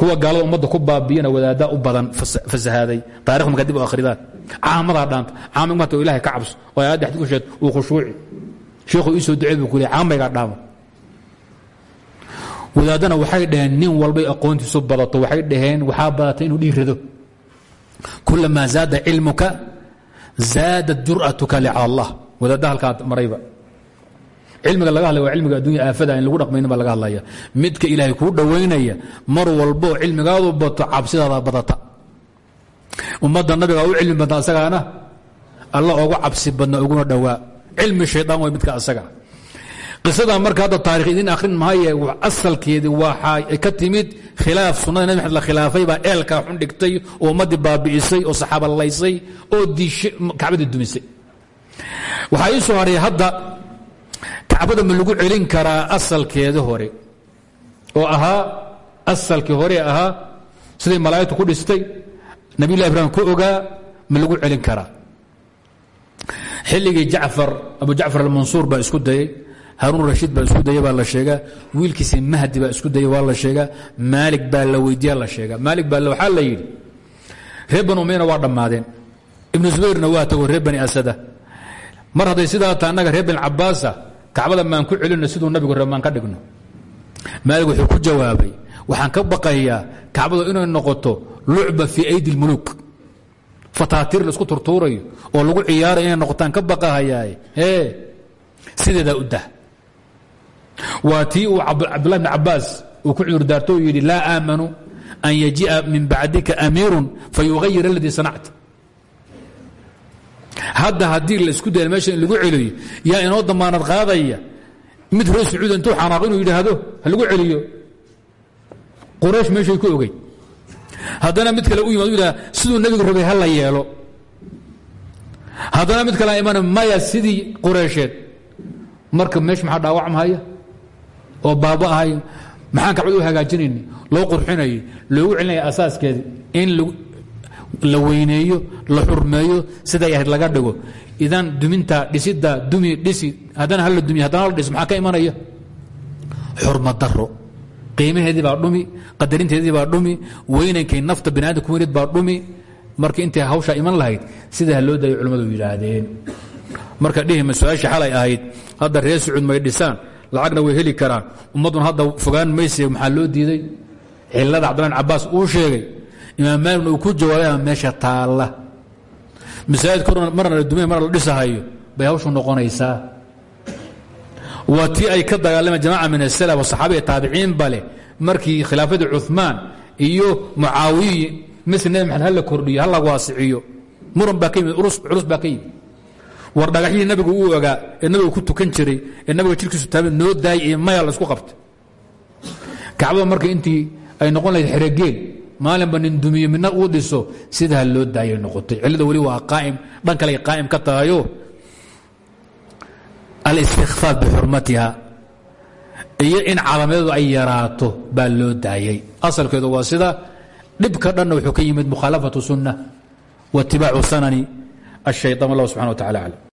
kuwa gaalada ummadda ku baabiyana wadaaddaa u badan fasahaaday. Taarikh markaa dib u caamadaa dhaanta caamig marta oo ka cabso. Oo aayadda xadiid ku sheed uu khushuuci. Sheekhu ii soo ducey buu dhaama wadaadana waxay dhaheen nin walbay aqoontiisu badato. Waxay dhaheen waxaa badatay inuu dhiirado kulamaa zaada cilmuka zaadat jur'atuka licala allah wadaadda marayba cilmiga laga hadlaya waa cilmiga addunya aafada in lagu dhaqmaynin baa laga hadlaya. Midka ilaahay kuu dhowaynaya mar walbo cilmigaadu bato cabsidaada badata. Ummadda nabiga u cilmi badna asagaana? Alla ogu cabsi badna uguna dhowaa. Cilmi shaydaan way midka asaga. Qisada marka hadda taarikh idin akhrin maaye asalkeedii waxaa ka timid khilaaf sunnada nabi maxamed la khilaafay baa eelkaa xun dhigtay oo ummaddii baabi'isay oo saxaaba laysay oo diishay kacbadii dumisay. Waxaa ii soo haray hadda kacbada ma lagu celin karaa asalkeeda hore oo ahaa asalkii hore ahaa siday malaa'igtu ku dhistay nabiyullah ibrahim ku ogaa ma lagu celin karaa. Xilligii jacfar abu jacfar almansuur baa isku dayey haruun rashiid baa isku daya baa la sheegaa wiilkiisi mahdi baa isku daya waa la sheegaa maalig baa la weydiiya la sheegaa. Maalig baa waxaa la yidhi reer umayna waa dhammaadeen ibnu zubayrna waa tago reer bani asada. Mar hadday sidaa ta annaga reer bani kacbada maan ku celinno siduu nabigu ree maan ka dhigno. Maalig wuxuu ku jawaabay waxaan ka baqayaa kacbadu inay noqoto lucba fii aydi lmuluuk fataatiir la isku turtuurayo oo lagu ciyaarayo inay noqotaan ka baqahayaaye ee sideedaa u dah. Waa tii uu cabdullahi bn uu ku cudurdaarto uu yidhi laa aamanu an yaji'a min bacdika amiirun fayughayir aladii sanacta hadda haddii la isku daya meesha in lagu celiyo yaa inoo damaanad qaadaya. Mid reer sacuud intuu xanaaq inuu yidhaahdo ha lagu celiyo. Quraysh meeshay ku ogey haddana mid kale u yimad u yidhahda siduu nebigu rabay ha la yeelo. Haddana mid kale iman maya sidii qureysheed. Marka meesha maxaa dhaawacmahaya oo baaba ahay. Maxaan kacbad u hagaajinayni? Loo qurxinayay loogu celinaya asaaskeedi in la weyneeyo la xurmeeyo siday ahayd laga dhigo. Idan duminta dhisida dumi dhisi haddana hala dumiy haddana la dhis maxaa ka imanaya? Xurma daro qiimaheedii baa dhumi qadarinteedii baa dhumi weynankay nafta ku weynid baa dhumi. Marka intay hawshaa iman lahayd sidaa loo dayo culimmadu yidhaahdeen. Marka dhihima su'aasha xalay ahayd? Hadda reer sacuud may lacagna way heli karaan. Ummadduna hadda fogaan mayse maxaa loo diiday? Cilada cabdillah cabaas uu sheegay imaam maaligna uu ku jawaabay meesha taalla. Masaajidka marna la dumay marna la dhisahayo bay hawshu noqonaysaa. Waa tii ay ka dagaalameen jamaca min asalaf saxaabiya taabiciin bale markii khilaafadii cumaan iyo mucaawiyi misl nebi maxamed ha la kordhiyo ha la waasiciyo muran baa ka yimid culus baa ka yimid. War dhagaxyihii nabigu uu ogaa ee nabiga ku tukan jiray ee nabiga jirkiisu taabay noo daayay iyo maya la isku qabtay. Kacbada marka intii ay noqon lahayd xerogeel maalinba nin dumiyo midna uu dhiso sidaa loo daayay noqotay. Cillada weli waa qaaim dhan kale qaa'im ka tahayo. Alistikhfaaf bixurmatiha iyo in calaamadeedu ay yaraato baa loo daayey asalkeedu waa sida dhibka dhanna wuxuu ka yimid mukhaalafatu sunna waitibaacu sanani ashaytan allah subxana wa tacala